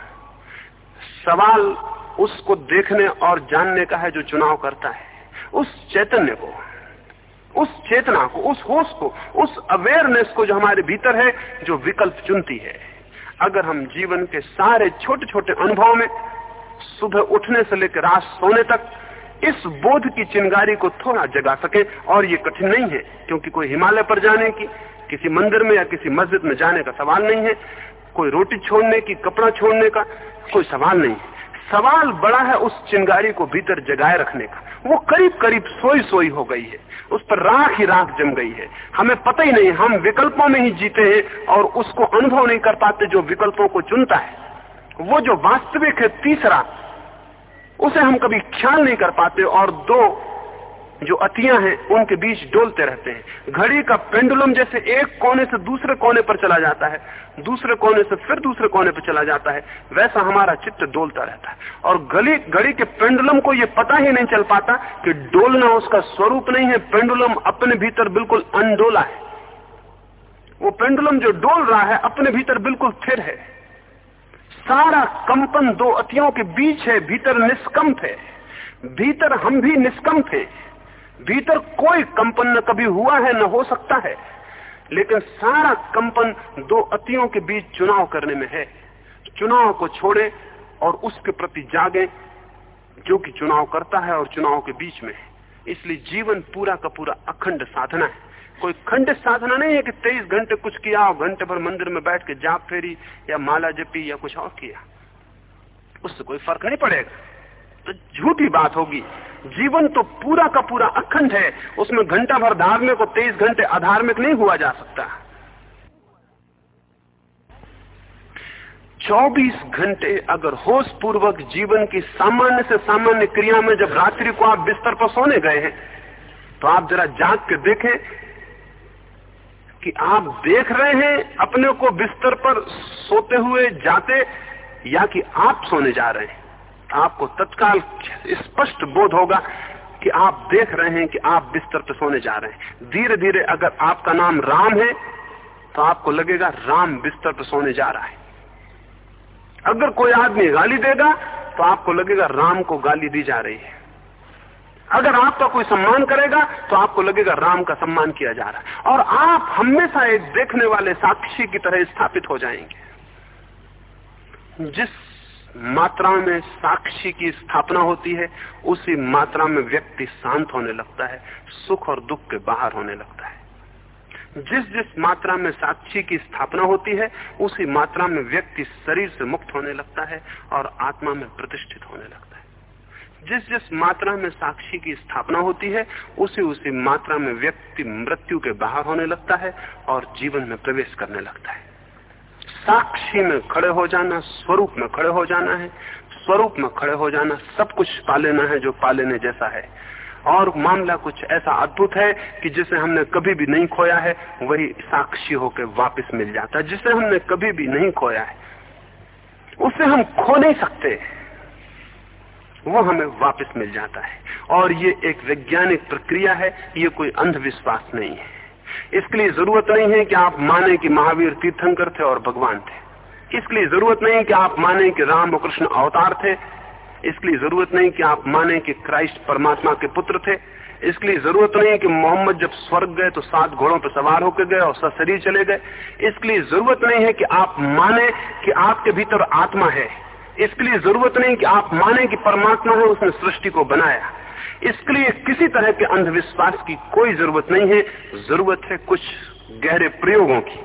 सवाल उसको देखने और जानने का है जो चुनाव करता है। उस चैतन्य को, उस चेतना को, उस होश को, उस अवेयरनेस को जो हमारे भीतर है, जो विकल्प चुनती है। अगर हम जीवन के सारे छोटे छोटे अनुभव में सुबह उठने से लेकर रात सोने तक इस बोध की चिंगारी को थोड़ा जगा सके, और ये कठिन नहीं है, क्योंकि कोई हिमालय पर जाने की, किसी मंदिर में या किसी मस्जिद में जाने का सवाल नहीं है, कोई रोटी छोड़ने की, कपड़ा छोड़ने का कोई सवाल नहीं है। सवाल बड़ा है उस चिंगारी को भीतर जगाए रखने का। वो करीब करीब सोई सोई हो गई है। उस पर राख ही राख जम गई है। हमें पता ही नहीं, हम विकल्पों में ही जीते हैं, और उसको अनुभव नहीं कर पाते जो विकल्पों को चुनता है। वो जो वास्तविक है, तीसरा उसे हम कभी ख्याल नहीं कर पाते और दो जो अतियाँ हैं, उनके बीच डोलते रहते हैं। घड़ी का पेंडुलम जैसे एक कोने से दूसरे कोने पर चला जाता है, दूसरे कोने से फिर दूसरे कोने पर चला जाता है, वैसा हमारा चित्त डोलता रहता है। और गली घड़ी के पेंडुलम को यह पता ही नहीं चल पाता कि डोलना उसका स्वरूप नहीं है, पेंडुलम अपने भीतर बिल्कुल अनडोला है। वो पेंडुलम जो डोल रहा है, अपने भीतर बिल्कुल स्थिर है। सारा कंपन दो अतियों के बीच है, भीतर निष्कम थे भीतर हम भी निष्कम थे भीतर कोई कंपन न कभी हुआ है, न हो सकता है। लेकिन सारा कंपन दो अतियों के बीच चुनाव करने में है। चुनाव को छोड़े और उसके प्रति जागे, जो कि चुनाव करता है और चुनाव के बीच में है। इसलिए जीवन पूरा का पूरा अखंड साधना है। कोई खंड साधना नहीं है कि तेईस घंटे कुछ किया घंटे भर मंदिर में बैठ के जाप फेरी, या माला जपी, या कुछ और किया। उससे कोई फ़र्क नहीं पड़ेगा। तो झूठी बात होगी। जीवन तो पूरा का पूरा अखंड है। उसमें घंटा भर धार्मिक और तेईस घंटे अधार्मिक नहीं हुआ जा सकता। 24 घंटे अगर होश पूर्वक जीवन की सामान्य से सामान्य क्रिया में जब रात्रि को आप बिस्तर पर सोने गए हैं तो आप जरा जाग के देखें कि आप देख रहे हैं, अपने को बिस्तर पर सोते हुए जाते या कि आप सोने जा रहे हैं। आपको तत्काल स्पष्ट बोध होगा कि आप देख रहे हैं कि आप बिस्तर पर सोने जा रहे हैं। धीरे धीरे अगर आपका नाम राम है तो आपको लगेगा राम बिस्तर पर सोने जा रहा है। अगर कोई आदमी गाली देगा तो आपको लगेगा राम को गाली दी जा रही है। अगर आपका कोई सम्मान करेगा तो आपको लगेगा राम का सम्मान किया जा रहा है। और आप हमेशा एक देखने वाले साक्षी की तरह स्थापित हो जाएँगे। जिस मात्रा में साक्षी की स्थापना होती है, उसी मात्रा में व्यक्ति शांत होने लगता है, सुख और दुख के बाहर होने लगता है। जिस जिस मात्रा में साक्षी की स्थापना होती है, उसी मात्रा में व्यक्ति शरीर से मुक्त होने लगता है और आत्मा में प्रतिष्ठित होने लगता है। जिस जिस मात्रा में साक्षी की स्थापना होती है, उसी उसी मात्रा में व्यक्ति मृत्यु के बाहर होने लगता है और जीवन में प्रवेश करने लगता है। साक्षी में खड़े हो जाना, स्वरूप में खड़े हो जाना है। स्वरूप में खड़े हो जाना, सब कुछ पा लेना है जो पा लेने जैसा है। और मामला कुछ ऐसा अद्भुत है कि जिसे हमने कभी भी नहीं खोया है, वही साक्षी होकर वापस मिल जाता है। जिसे हमने कभी भी नहीं खोया है, उसे हम खो नहीं सकते। वो हमें वापस मिल जाता है। और ये एक वैज्ञानिक प्रक्रिया है, ये कोई अंधविश्वास नहीं है। इसके लिए ज़रूरत नहीं है कि आप माने कि महावीर तीर्थंकर थे और भगवान थे। इसके लिए ज़रूरत नहीं कि आप माने कि राम और कृष्ण अवतार थे। इसके लिए ज़रूरत नहीं कि आप माने कि क्राइस्ट परमात्मा के पुत्र थे। इसके लिए ज़रूरत नहीं कि मोहम्मद जब स्वर्ग गए तो सात घोड़ों पर सवार होकर गए और सशरीर चले गए। इसके लिए ज़रूरत नहीं है कि आप माने कि आपके भीतर आत्मा है। इसके लिए ज़रूरत नहीं कि आप माने कि परमात्मा है उसने सृष्टि को बनाया। इसके लिए किसी तरह के अंधविश्वास की कोई ज़रूरत नहीं है। ज़रूरत है कुछ गहरे प्रयोगों की।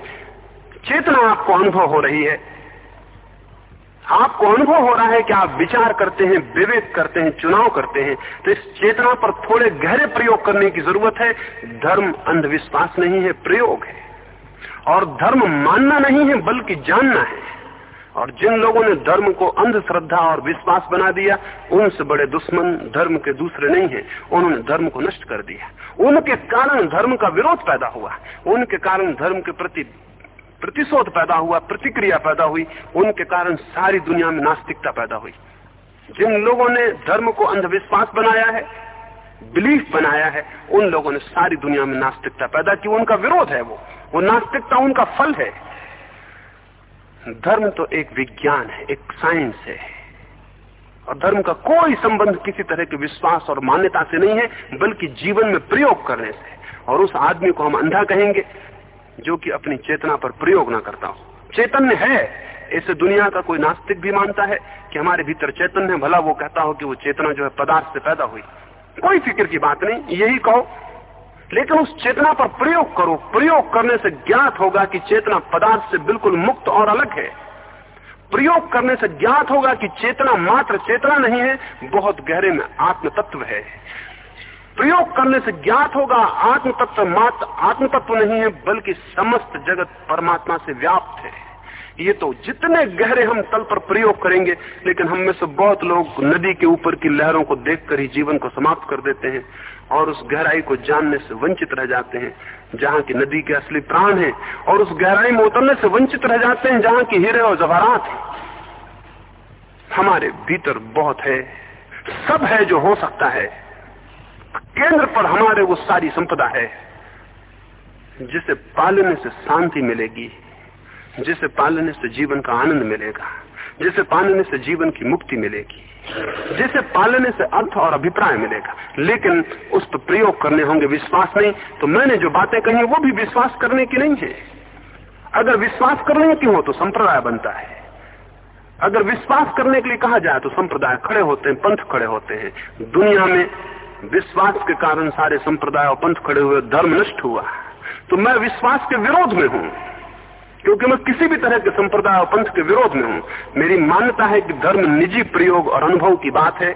चेतना आपको अनुभव हो रही है। आपको अनुभव हो रहा है कि आप विचार करते हैं, विवेक करते हैं, चुनाव करते हैं। तो इस चेतना पर थोड़े गहरे प्रयोग करने की ज़रूरत है। धर्म अंधविश्वास नहीं है, प्रयोग है। और धर्म मानना नहीं है, बल्कि जानना है। और जिन लोगों ने धर्म को अंधश्रद्धा और विश्वास बना दिया, उनसे बड़े दुश्मन धर्म के दूसरे नहीं हैं। उन्होंने धर्म को नष्ट कर दिया। उनके कारण धर्म का विरोध पैदा हुआ। उनके कारण धर्म के प्रति प्रतिशोध पैदा हुआ, प्रतिक्रिया पैदा हुई। उनके कारण सारी दुनिया में नास्तिकता पैदा हुई। जिन लोगों ने धर्म को अंधविश्वास बनाया है, बिलीफ बनाया है, उन लोगों ने सारी दुनिया में नास्तिकता पैदा की। उनका विरोध है वो। वो नास्तिकता उनका फल है। धर्म तो एक विज्ञान है, एक साइंस है। और धर्म का कोई संबंध किसी तरह के विश्वास और मान्यता से नहीं है, बल्कि जीवन में प्रयोग करने से और उस आदमी को हम अंधा कहेंगे, जो कि अपनी चेतना पर प्रयोग ना करता हो। चैतन्य है ऐसे दुनिया का कोई नास्तिक भी मानता है कि हमारे भीतर चैतन्य है, भला वो कहता हो कि वो चेतना जो है पदार्थ से पैदा हुई। कोई फ़िक्र की बात नहीं, यही कहो लेकिन उस चेतना पर प्रयोग करो। प्रयोग करने से ज्ञात होगा कि चेतना पदार्थ से बिल्कुल मुक्त और अलग है। प्रयोग करने से ज्ञात होगा कि चेतना मात्र चेतना नहीं है, बहुत गहरे में आत्म तत्व है। प्रयोग करने से ज्ञात होगा आत्म तत्व मात्र आत्म तत्व नहीं है, बल्कि समस्त जगत परमात्मा से व्याप्त है। ये तो जितने गहरे हम तल पर प्रयोग करेंगे, लेकिन हम में से बहुत लोग नदी के ऊपर की लहरों को देखकर ही जीवन को समाप्त कर देते हैं और उस गहराई को जानने से वंचित रह जाते हैं, जहाँ की नदी के असली प्राण है, और उस गहराई में उतरने से वंचित रह जाते हैं, जहाँ की हीरे और जवाहरात है। हमारे भीतर बहुत है, सब है जो हो सकता है। केंद्र पर हमारे वो सारी संपदा है, जिसे पालने से शांति मिलेगी। जिसे पालने से जीवन का आनंद मिलेगा, जिसे पालने से जीवन की मुक्ति मिलेगी, जिसे पालने से अर्थ और अभिप्राय मिलेगा। लेकिन उस पर प्रयोग करने होंगे विश्वास नहीं तो मैंने जो बातें कही वो भी विश्वास करने की नहीं है। अगर विश्वास करने की हो तो संप्रदाय बनता है। अगर विश्वास करने के लिए कहा जाए तो संप्रदाय खड़े होते हैं, पंथ खड़े होते हैं। दुनिया में विश्वास के कारण सारे संप्रदाय और पंथ खड़े हुए, धर्म नष्ट हुआ। तो मैं विश्वास के विरोध में हूँ। क्योंकि मैं किसी भी तरह के संप्रदाय और पंथ के विरोध में हूँ। मेरी मान्यता है कि धर्म निजी प्रयोग और अनुभव की बात है।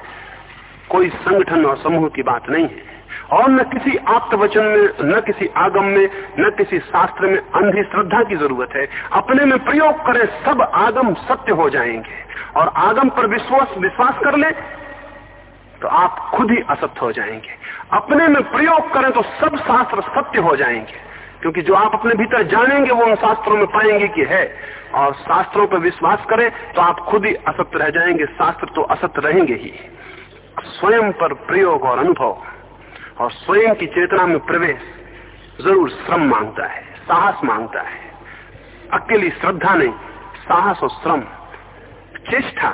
कोई संगठन और समूह की बात नहीं है। और न किसी आप्त वचन में, न किसी आगम में, न किसी शास्त्र में अंधी श्रद्धा की ज़रूरत है। अपने में प्रयोग करें, सब आगम सत्य हो जाएँगे। और आगम पर विश्वास विश्वास कर ले तो आप खुद ही असत्य हो जाएँगे। अपने में प्रयोग करें तो सब शास्त्र सत्य हो जाएँगे। क्योंकि जो आप अपने भीतर जानेंगे, वो उन शास्त्रों में पाएँगे कि है। और शास्त्रों पर विश्वास करें तो आप खुद ही असत्य रह जाएँगे, शास्त्र तो असत्य रहेंगे ही। स्वयं पर प्रयोग और अनुभव, और स्वयं की चेतना में प्रवेश ज़रूर श्रम माँगता है, साहस माँगता है। अकेली श्रद्धा नहीं, साहस और श्रम, चेष्टा।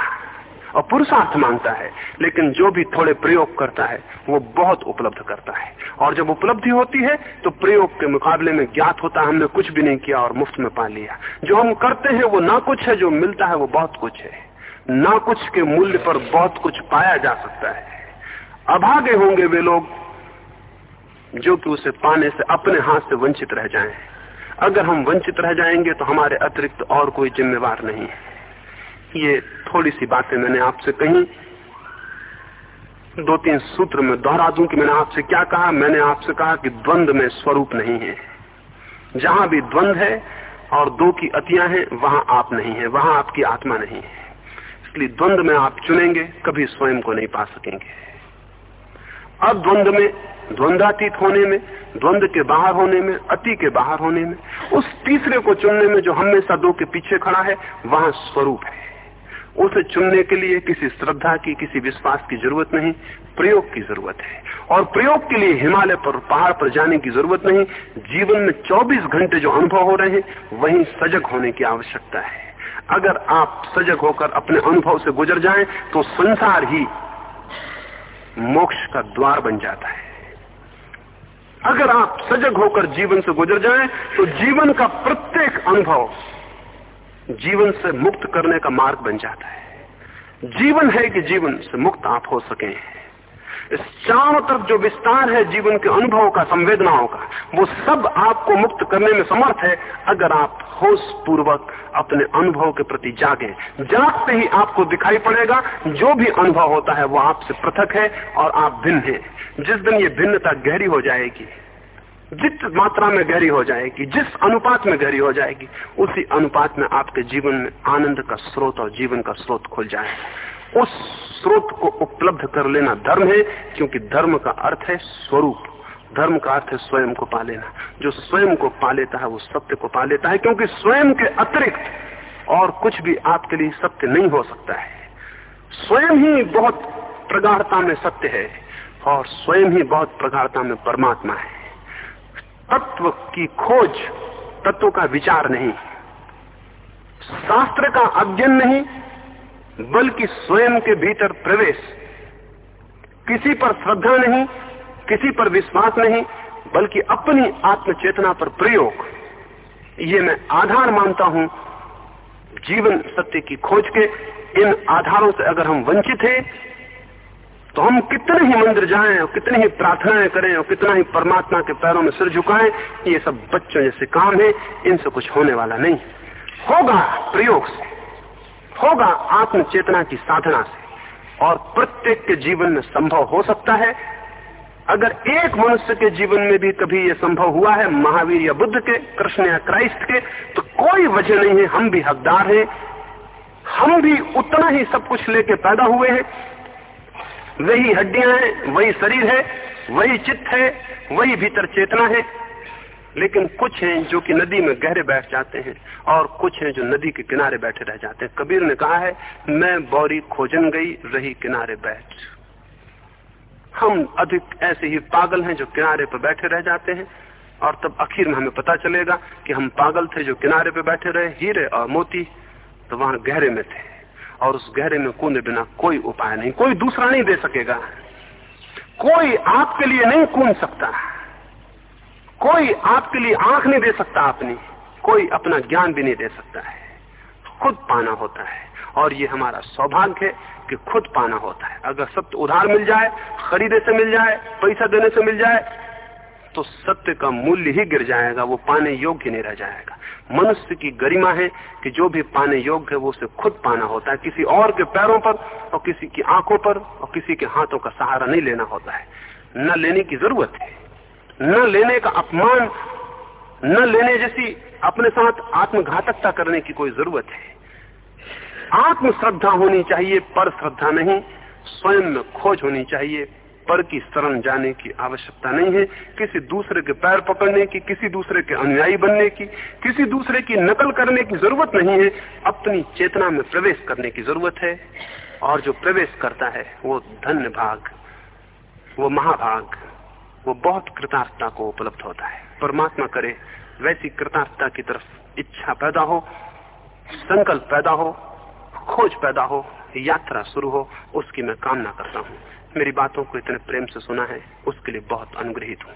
और पुरुषार्थ माँगता है, लेकिन जो भी थोड़े प्रयोग करता है, वो बहुत उपलब्ध करता है। और जब उपलब्धि होती है तो प्रयोग के मुकाबले में ज्ञात होता है, हमने कुछ भी नहीं किया और मुफ़्त में पा लिया। जो हम करते हैं, वो ना कुछ है, जो मिलता है, वो बहुत कुछ है। ना कुछ के मूल्य पर बहुत कुछ पाया जा सकता है। अभागे होंगे वे लोग, जो कि उसे पाने से अपने हाथ से वंचित रह जाएँ। अगर हम वंचित रह जाएँगे तो हमारे अतिरिक्त और कोई जिम्मेवार नहीं है। ये थोड़ी सी बातें मैंने आपसे कही। दो तीन सूत्र में दोहरा दूँ कि मैंने आपसे क्या कहा? मैंने आपसे कहा कि द्वंद में स्वरूप नहीं है। जहाँ भी द्वंद है और दो की अतियाँ हैं, वहाँ आप नहीं है, वहाँ आपकी आत्मा नहीं है। इसलिए द्वंद में आप चुनेंगे, कभी स्वयं को नहीं पा सकेंगे। अब द्वंद में, द्वंदातीत होने में, द्वंद के बाहर होने में, अति के बाहर होने में, उस तीसरे को चुनने में जो हमेशा दो के पीछे खड़ा है, वहाँ स्वरूप है। उसे चुनने के लिए किसी श्रद्धा की, किसी विश्वास की ज़रूरत नहीं, प्रयोग की ज़रूरत है। और प्रयोग के लिए हिमालय पर, पहाड़ पर जाने की ज़रूरत नहीं, जीवन में 24 घंटे जो अनुभव हो रहे हैं, वहीं सजग होने की आवश्यकता है। अगर आप सजग होकर अपने अनुभव से गुजर जाएँ तो संसार ही मोक्ष का द्वार बन जाता है। अगर आप सजग होकर जीवन से गुजर जाएँ तो जीवन का प्रत्येक अनुभव जीवन से मुक्त करने का मार्ग बन जाता है। जीवन है कि जीवन से मुक्त आप हो सके। इस चारों तरफ़ जो विस्तार है जीवन के अनुभव का, संवेदनाओं का, वो सब आपको मुक्त करने में समर्थ है अगर आप होश पूर्वक अपने अनुभव के प्रति जागे। जागते ही आपको दिखाई पड़ेगा, जो भी अनुभव होता है वो आपसे पृथक है और आप भिन्न है। जिस दिन ये भिन्नता गहरी हो जाएगी जिस मात्रा में गहरी हो जाएगी, जिस अनुपात में गहरी हो जाएगी, उसी अनुपात में आपके जीवन में आनंद का स्रोत और जीवन का स्रोत खुल जाए। उस स्रोत को उपलब्ध कर लेना धर्म है, क्योंकि धर्म का अर्थ है स्वरूप। धर्म का अर्थ है स्वयं को पा लेना। जो स्वयं को पा लेता है, वो सत्य को पा लेता है, क्योंकि स्वयं के अतिरिक्त और कुछ भी आपके लिए सत्य नहीं हो सकता है। स्वयं ही बहुत प्रगाढ़ता में सत्य है और स्वयं ही बहुत प्रगाढ़ता में परमात्मा है। तत्व की खोज तत्व का विचार नहीं शास्त्र का अध्ययन नहीं, बल्कि स्वयं के भीतर प्रवेश। किसी पर श्रद्धा नहीं, किसी पर विश्वास नहीं, बल्कि अपनी आत्मचेतना पर प्रयोग। ये मैं आधार मानता हूँ। जीवन सत्य की खोज के इन आधारों से अगर हम वंचित हैं तो हम कितने ही मंदिर जाएँ, और कितनी ही प्रार्थनाएँ करें, और कितना ही परमात्मा के पैरों में सिर झुकाएँ, ये सब बच्चों जैसे काम है, इनसे कुछ होने वाला नहीं। होगा प्रयोग से, होगा आत्म चेतना की साधना से, और प्रत्येक के जीवन में संभव हो सकता है। अगर एक मनुष्य के जीवन में भी कभी ये संभव हुआ है, महावीर या बुद्ध के, कृष्ण या क्राइस्ट के तो कोई वजह नहीं है, हम भी हकदार हैं। हम भी उतना ही सब कुछ लेके पैदा हुए हैं। वही हड्डियाँ हैं, वही शरीर है, वही चित्त है, वही भीतर चेतना है। लेकिन कुछ हैं जो कि नदी में गहरे बैठ जाते हैं और कुछ हैं जो नदी के किनारे बैठे रह जाते हैं। कबीर ने कहा है, मैं बौरी खोजन गई, रही किनारे बैठ। हम अधिक ऐसे ही पागल हैं जो किनारे पर बैठे रह जाते हैं और तब आखिर में हमें पता चलेगा कि हम पागल थे जो किनारे पे बैठे रहे, हीरे और मोती तो वहाँ गहरे में थे। और उस गहरे में कूदे बिना कोई उपाय नहीं, कोई दूसरा नहीं दे सकेगा। कोई आपके लिए नहीं कूद सकता। कोई आपके लिए आँख नहीं दे सकता अपनी कोई अपना ज्ञान भी नहीं दे सकता है। खुद पाना होता है। और ये हमारा सौभाग्य है कि खुद पाना होता है। अगर सत्य उधार मिल जाए, खरीदे से मिल जाए, पैसा देने से मिल जाए तो सत्य का मूल्य ही गिर जाएगा, वो पाने योग्य नहीं रह जाएगा। मनुष्य की गरिमा है कि जो भी पाने योग्य है वो उसे खुद पाना होता है। किसी और के पैरों पर और किसी की आँखों पर और किसी के हाथों का सहारा नहीं लेना होता है। न लेने की ज़रूरत है। न लेने का अपमान, न लेने जैसी अपने साथ आत्मघातकता करने की कोई ज़रूरत है। आत्म श्रद्धा होनी चाहिए, पर श्रद्धा नहीं। स्वयं में खोज होनी चाहिए। पर की शरण जाने की आवश्यकता नहीं है। किसी दूसरे के पैर पकड़ने की, किसी दूसरे के अनुयायी बनने की, किसी दूसरे की नकल करने की ज़रूरत नहीं है। अपनी चेतना में प्रवेश करने की ज़रूरत है। और जो प्रवेश करता है, वो धन्य भाग, वो महाभाग, वो बहुत कृतार्थता को उपलब्ध होता है। परमात्मा करे, वैसी कृतार्थता की तरफ़ इच्छा पैदा हो, संकल्प पैदा हो, खोज पैदा हो, यात्रा शुरू हो, उसकी मैं कामना करता हूँ। मेरी बातों को इतने प्रेम से सुना है उसके लिए बहुत अनुग्रहित हूँ।